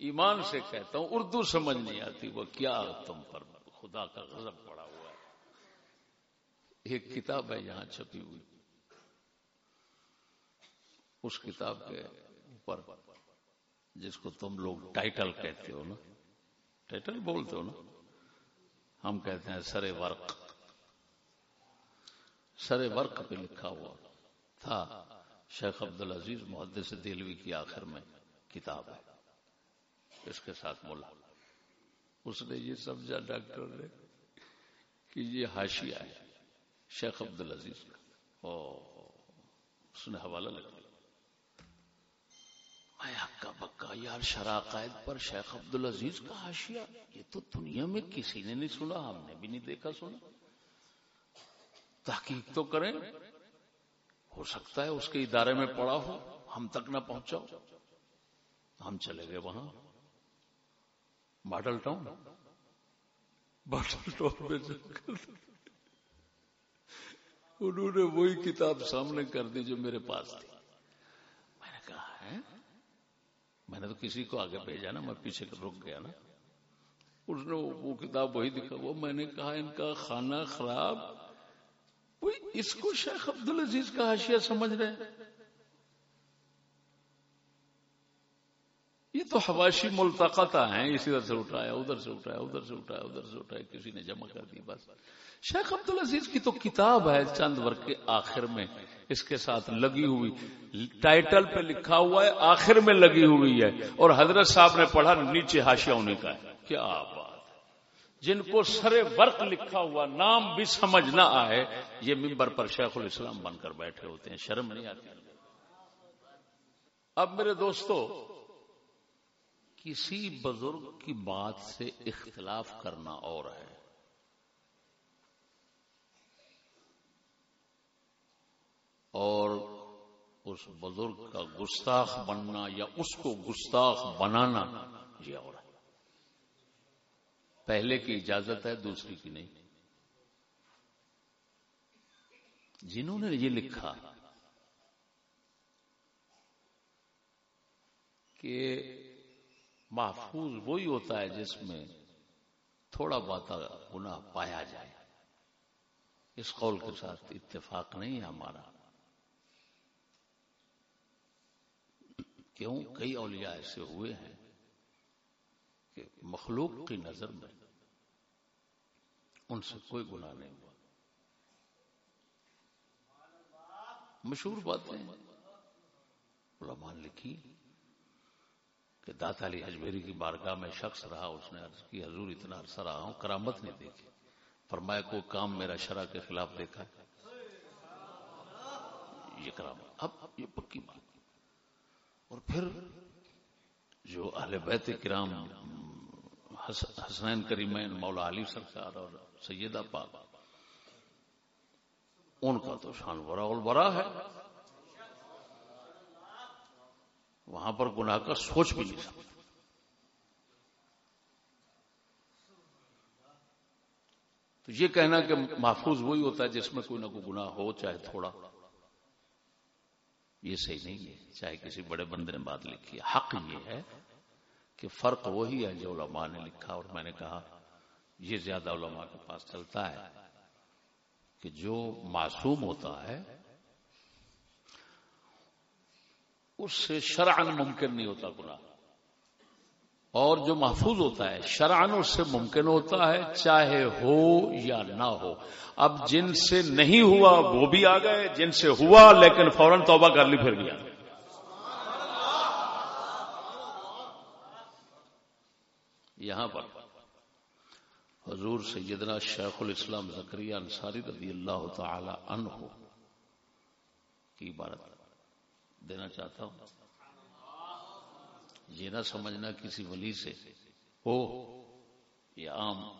ایمان سے کہتا ہوں، اردو سمجھ نہیں آتی، وہ کیا تم پر خدا کا غضب پڑا ہوا ہے۔ ایک کتاب ہے یہاں چھپی ہوئی۔ اس کتاب کے اوپر، جس کو تم لوگ ٹائٹل کہتے ہو نا۔ ٹائٹل بولتے ہو نا۔ ہم کہتے ہیں سرے ورق۔ سرے ورق پہ لکھا ہوا تھا۔ شیخ عبد العزیز محدث دلوی کی آخر میں کتاب ہے۔ اس کے ساتھ بولا۔ اس نے یہ سمجھا ڈاکٹر نے کہ یہ ہاشیا ہے۔ شیخ عبد العزیز کا اس نے حوالہ لگا ہکا بکا یار، شراقائد پر شیخ عبد العزیز کا حاشیا یہ تو دنیا میں کسی نے نہیں سنا، ہم نے بھی نہیں دیکھا سنا۔ تحقیق تو کریں۔ ہو سکتا ہے اس کے ادارے میں پڑا ہو، ہم تک نہ پہنچاؤ۔ ہم چلے گئے وہاں۔ Model town. ماڈل ٹاؤن میں انہوں نے وہی کتاب سامنے کر دی جو میرے پاس تھی۔ میں نے کہا ہے میں نے تو کسی کو آگے بھیجا نا، میں پیچھے رک گیا نا۔ اس نے وہ کتاب وہی دکھا، وہ میں نے کہا، ان کا خانہ خراب۔ اس کو شیخ عبد العزیز کا حاشیہ سمجھ رہے ہیں۔ یہ تو حواشی ملتقطہ ہیں، اسی طرح سے اٹھایا، ادھر سے اٹھایا، ادھر سے اٹھایا، ادھر سے اٹھایا، کسی نے جمع کر دی، بس۔ شیخ عبد العزیز کی تو کتاب ہے چند ورق کے آخر میں، اس کے ساتھ لگی ہوئی۔ ٹائٹل پہ لکھا ہوا ہے، آخر میں لگی ہوئی ہے۔ اور حضرت صاحب نے پڑھا، نیچے ہاشیا ہونے کا ہے۔ کیا بات جن کو سر ورق لکھا ہوا نام بھی سمجھ نہ آئے، یہ ممبر پر شیخ الاسلام بن کر بیٹھے ہوتے ہیں، شرم نہیں آتی۔ اب میرے دوستو کسی بزرگ کی بات سے اختلاف کرنا اور ہے۔ اور اس بزرگ کا گستاخ بننا یا اس کو گستاخ بنانا، یہ اور ہے۔ پہلے کی اجازت ہے، دوسری کی نہیں۔ جنہوں نے یہ لکھا کہ محفوظ وہی ہوتا ہے جس میں تھوڑا بہت گناہ پایا جائے۔ اس قول کے ساتھ اتفاق نہیں ہے ہمارا۔ کیوں؟ کئی اولیاء ایسے ہوئے ہیں کہ مخلوق کی نظر میں ان سے کوئی گناہ نہیں ہوا۔ مشہور باتیں علماء لکھی۔ کہ داتا علی حجبیری کی بارگاہ میں شخص رہا، اس نے عرض کی، حضور اتنا عرصہ رہا ہوں، کرامت نہیں دیکھی۔ فرمایا کو کام میرا شرح کے خلاف دیکھا۔ یہ کرامت۔ اب یہ پکی بات۔ اور پھر جو اہل بیت کرام حسنین کریمین، مولا علی سرکار اور سیدہ پاک، ان کا تو شان برا اور بڑا ہے۔ وہاں پر گناہ کا سوچ بھی نہیں سکتا۔ تو یہ کہنا کہ محفوظ وہی ہوتا ہے جس میں کوئی نہ کوئی گناہ ہو، چاہے تھوڑا۔ یہ صحیح نہیں ہے۔ چاہے کسی بڑے بندے نے بات لکھی ہے۔ حق یہ ہے کہ فرق وہی ہے جو علماء نے لکھا، اور میں نے کہا یہ زیادہ علماء کے پاس چلتا ہے کہ جو معصوم ہوتا ہے اس سے شرعن ممکن نہیں ہوتا گناہ۔ اور جو محفوظ ہوتا ہے شرعن اس سے ممکن ہوتا ہے، چاہے ہو یا نہ ہو۔ اب جن سے نہیں ہوا، وہ بھی آ گئے۔ جن سے ہوا، لیکن فوراً توبہ کر لی، پھر بھی آ یہاں پر حضور سیدنا شیخ الاسلام زکریہ انصاری رضی اللہ تعالی عنہ کی عبارت۔ دینا چاہتا ہوں۔ یہ نہ سمجھنا کسی ولی سے ہو، یہ عام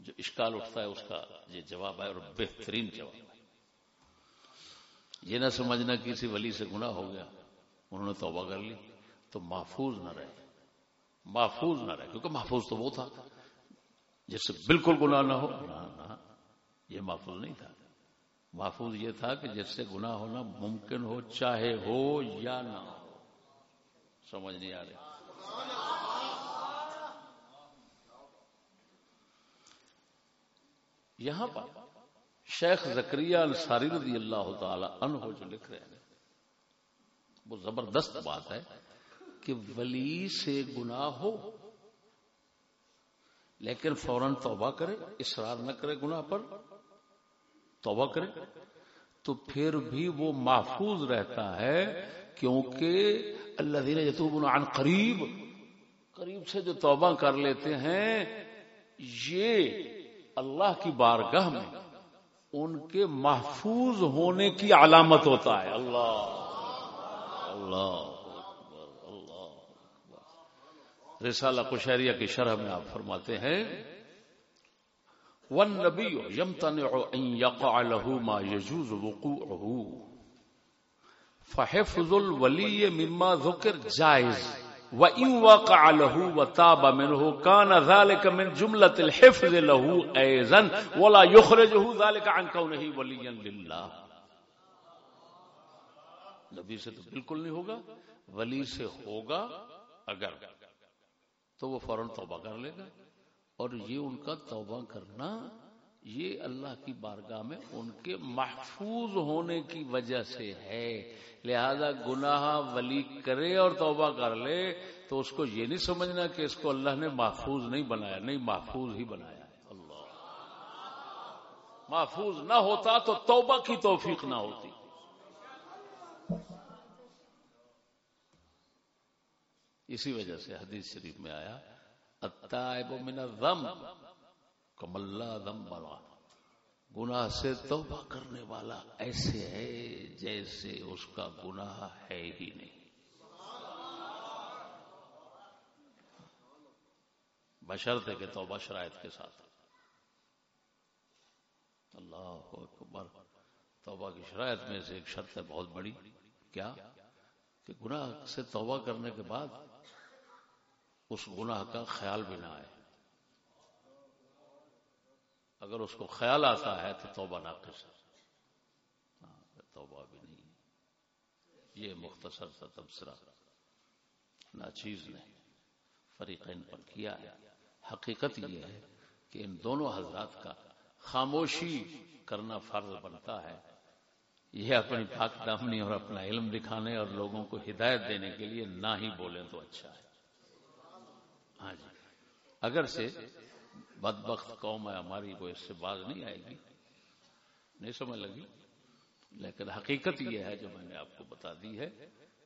جو اشکال اٹھتا ہے اس کا یہ جواب ہے اور بہترین جواب ہے۔ یہ نہ سمجھنا کسی ولی سے گناہ ہو گیا، انہوں نے توبہ کر لی تو محفوظ نہ رہے۔ محفوظ نہ رہے، کیونکہ محفوظ تو وہ تھا جس سے بالکل گناہ نہ ہو۔ نہ یہ محفوظ نہیں تھا۔ محفوظ یہ تھا کہ جس سے گناہ ہونا ممکن ہو، چاہے ہو یا نہ ہو۔ سمجھ نہیں آ رہی۔ یہاں پر شیخ زکریہ انصاری رضی اللہ تعالی عنہ جو لکھ رہے ہیں، وہ زبردست بات ہے کہ ولی سے گناہ ہو، لیکن فوراً توبہ کرے، اصرار نہ کرے گناہ پر۔ توبہ کرے تو پھر بھی وہ محفوظ رہتا ہے کیونکہ اللہ دین یتوب عن قریب قریب سے جو توبہ کر لیتے ہیں، یہ اللہ کی بارگاہ میں ان کے محفوظ ہونے کی علامت ہوتا ہے۔ اللہ اللہ رسالہ کشہریہ کی شرح میں آپ فرماتے ہیں والنبی یمتنع ان یقع له ما يجوز وقوعه. فحفظ الولی مما ذکر جائز. وَإِن وَقَعَ لَهُ وَتَابَ مِنْهُ كَانَ ذَلِكَ مِنْ جُمْلَةِ الْحِفْظِ لَهُ أَيْضًا وَلَا يُخْرِجُهُ ذَلِكَ عَنْ كَوْنِهِ وَلِيًّا لِلَّهِ. نبی سے تو بالکل نہیں ہوگا، ولی سے ہوگا اگر، تو وہ فوراً توبہ کر لے گا۔ اور یہ ان کا توبہ کرنا، یہ اللہ کی بارگاہ میں ان کے محفوظ ہونے کی وجہ سے ہے۔ لہذا گناہ ولی کرے اور توبہ کر لے تو اس کو یہ نہیں سمجھنا کہ اس کو اللہ نے محفوظ نہیں بنایا۔ نہیں، محفوظ ہی بنایا ہے۔ اللہ۔ محفوظ نہ ہوتا تو توبہ کی توفیق نہ ہوتی۔ اسی وجہ سے حدیث شریف میں آیا التائب من الذنب، کم اللہ ذنب بلا گناہ سے توبہ کرنے والا ایسے ہے جیسے اس کا گناہ ہے ہی نہیں۔ بشرط ہے کہ توبہ شرائط کے ساتھ۔ اللہ اکبر۔ توبہ کی شرائط میں سے ایک شرط ہے بہت بڑی۔ کیا؟ کہ گناہ سے توبہ کرنے کے بعد اس گناہ کا خیال بھی نہ آئے۔ اگر اس کو خیال آتا ہے تو توبہ ناقص ہے۔ ہاں، توبہ بھی نہیں۔ یہ مختصر سا تبصرہ۔ ناچیز نے فریقین پر کیا ہے۔ حقیقت یہ ہے کہ ان دونوں حضرات کا خاموشی کرنا فرض بنتا ہے۔ یہ اپنی پاک دامنی اور اپنا علم دکھانے اور لوگوں کو ہدایت دینے کے لیے نہ ہی بولیں تو اچھا ہے۔ ہاں جی۔ اگر سے بدبخت قوم ہے، ہماری کو اس سے باز نہیں آئے گی۔ نہیں سمجھ لگی؟ لیکن حقیقت یہ ہے جو میں نے آپ کو بتا دی ہے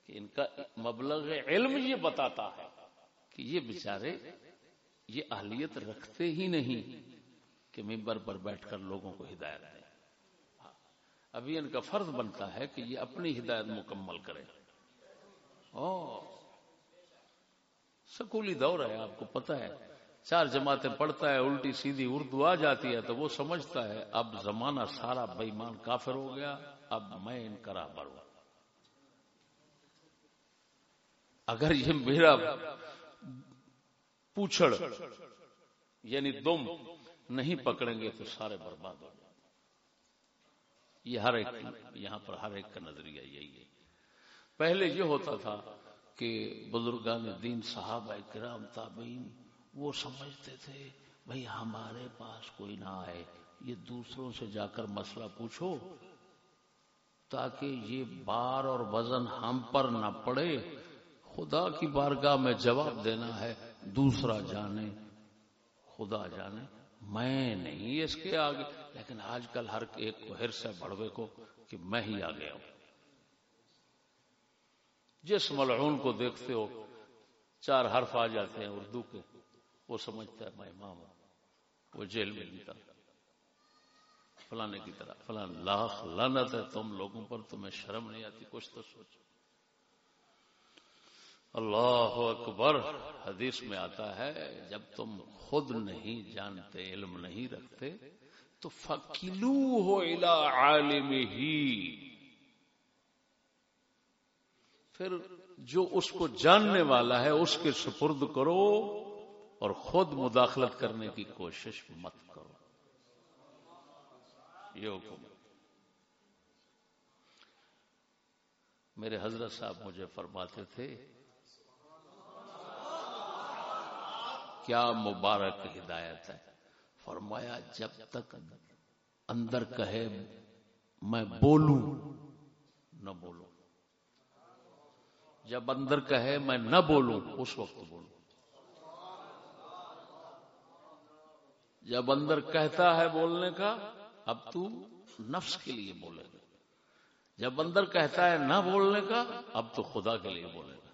کہ ان کا مبلغ علم یہ بتاتا ہے کہ یہ بیچارے یہ اہلیت رکھتے ہی نہیں کہ ممبر پر بیٹھ کر لوگوں کو ہدایت دیں۔ ابھی ان کا فرض بنتا ہے کہ یہ اپنی ہدایت مکمل کرے سکولی دور ہے، آپ کو پتا ہے۔ چار جماعتیں پڑھتا ہے، الٹی سیدھی اردو آ جاتی ہے تو وہ سمجھتا ہے، اب زمانہ سارا بےمان کافر ہو گیا، اب میں ان کرا ہوں۔ اگر یہ میرا پوچھڑ یعنی دم نہیں پکڑیں گے تو سارے برباد ہو جائیں یہ ہر ایک یہاں پر ہر ایک کا نظریہ یہی ہے۔ پہلے یہ ہوتا تھا کہ بزرگان دین، صحابہ کرام، تابعین، وہ سمجھتے تھے، بھئی ہمارے پاس کوئی نہ آئے، یہ دوسروں سے جا کر مسئلہ پوچھو، تاکہ یہ بار اور وزن ہم پر نہ پڑے۔ خدا کی بارگاہ میں جواب دینا ہے، دوسرا جانے، خدا جانے۔ میں نہیں اس کے آگے، لیکن آج کل ہر ایک کو ہر سے بڑھوے کو، کہ میں ہی آ گیا ہوں جس ملعون کو دیکھتے ہو، چار حرف آ جاتے ہیں اردو کے، وہ سمجھتا ہے، میں امام ہوں، وہ جیل میں نہیں فلانے کی طرح، فلاں لاکھ لانت ہے، تم لوگوں پر تمہیں شرم نہیں آتی، کچھ تو سوچو۔ اللہ اکبر، حدیث میں آتا ہے، جب تم خود نہیں جانتے، علم نہیں رکھتے، تو فکلو ہو عالم ہی پھر جو اس کو جاننے والا ہے اس کے سپرد کرو اور خود مداخلت کرنے کی کوشش مت کرو۔ یہ حکم۔ میرے حضرت صاحب مجھے فرماتے تھے، کیا مبارک ہدایت ہے؟ فرمایا، جب تک اندر کہے، میں بولوں، نہ بولوں۔ جب اندر کہے میں نہ بولوں، اس وقت بولوں۔ جب اندر کہتا ہے بولنے کا، اب تو نفس کے لیے بولے گا۔ جب اندر کہتا ہے نہ بولنے کا، اب تو خدا کے لیے بولے گا۔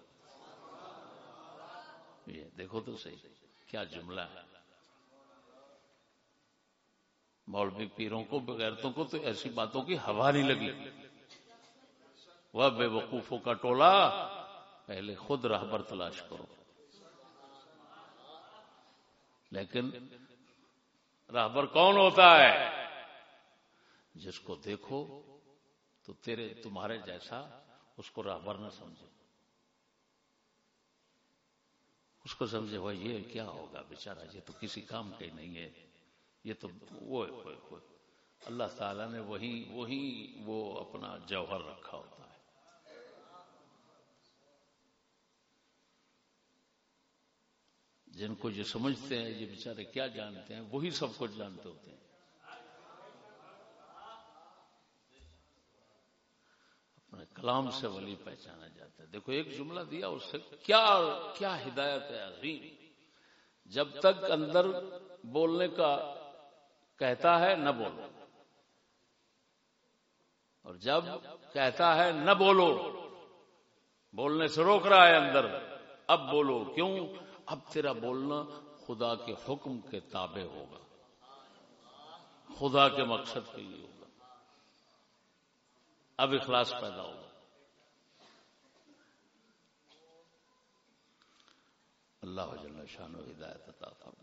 یہ دیکھو تو صحیح، کیا جملہ ہے۔ مولوی پیروں کو بغیرتوں کو تو ایسی باتوں کی ہوا نہیں لگی۔ وہ بے وقوفوں کا ٹولا۔ پہلے خود راہبر تلاش کرو۔ لیکن راہبر کون ہوتا ہے؟ جس کو دیکھو تو تیرے، تمہارے جیسا اس کو راہبر نہ سمجھے اس کو سمجھے، وہ یہ کیا ہوگا بےچارا یہ تو کسی کام کا ہی نہیں ہے۔ یہ تو وہ۔ اللہ تعالی نے وہی وہی وہ اپنا جوہر رکھا ہوتا ہے۔ جن کو یہ سمجھتے ہیں، یہ بےچارے کیا جانتے ہیں، وہی سب کچھ جانتے ہوتے ہیں۔ اپنے کلام سے ولی پہچانا جاتا ہے۔ دیکھو، ایک جملہ دیا، اس سے کیا کیا ہدایت ہے عظیم؟ جب تک اندر بولنے کا کہتا ہے، نہ بولو۔ اور جب کہتا ہے، نہ بولو، بولنے سے روک رہا ہے اندر، اب بولو۔ کیوں؟ اب تیرا بولنا خدا کے حکم کے تابع ہوگا۔ خدا کے مقصد کے لیے ہوگا۔ اب اخلاص پیدا ہوگا۔ اللہ جل شان و ہدایت عطا فرمائے۔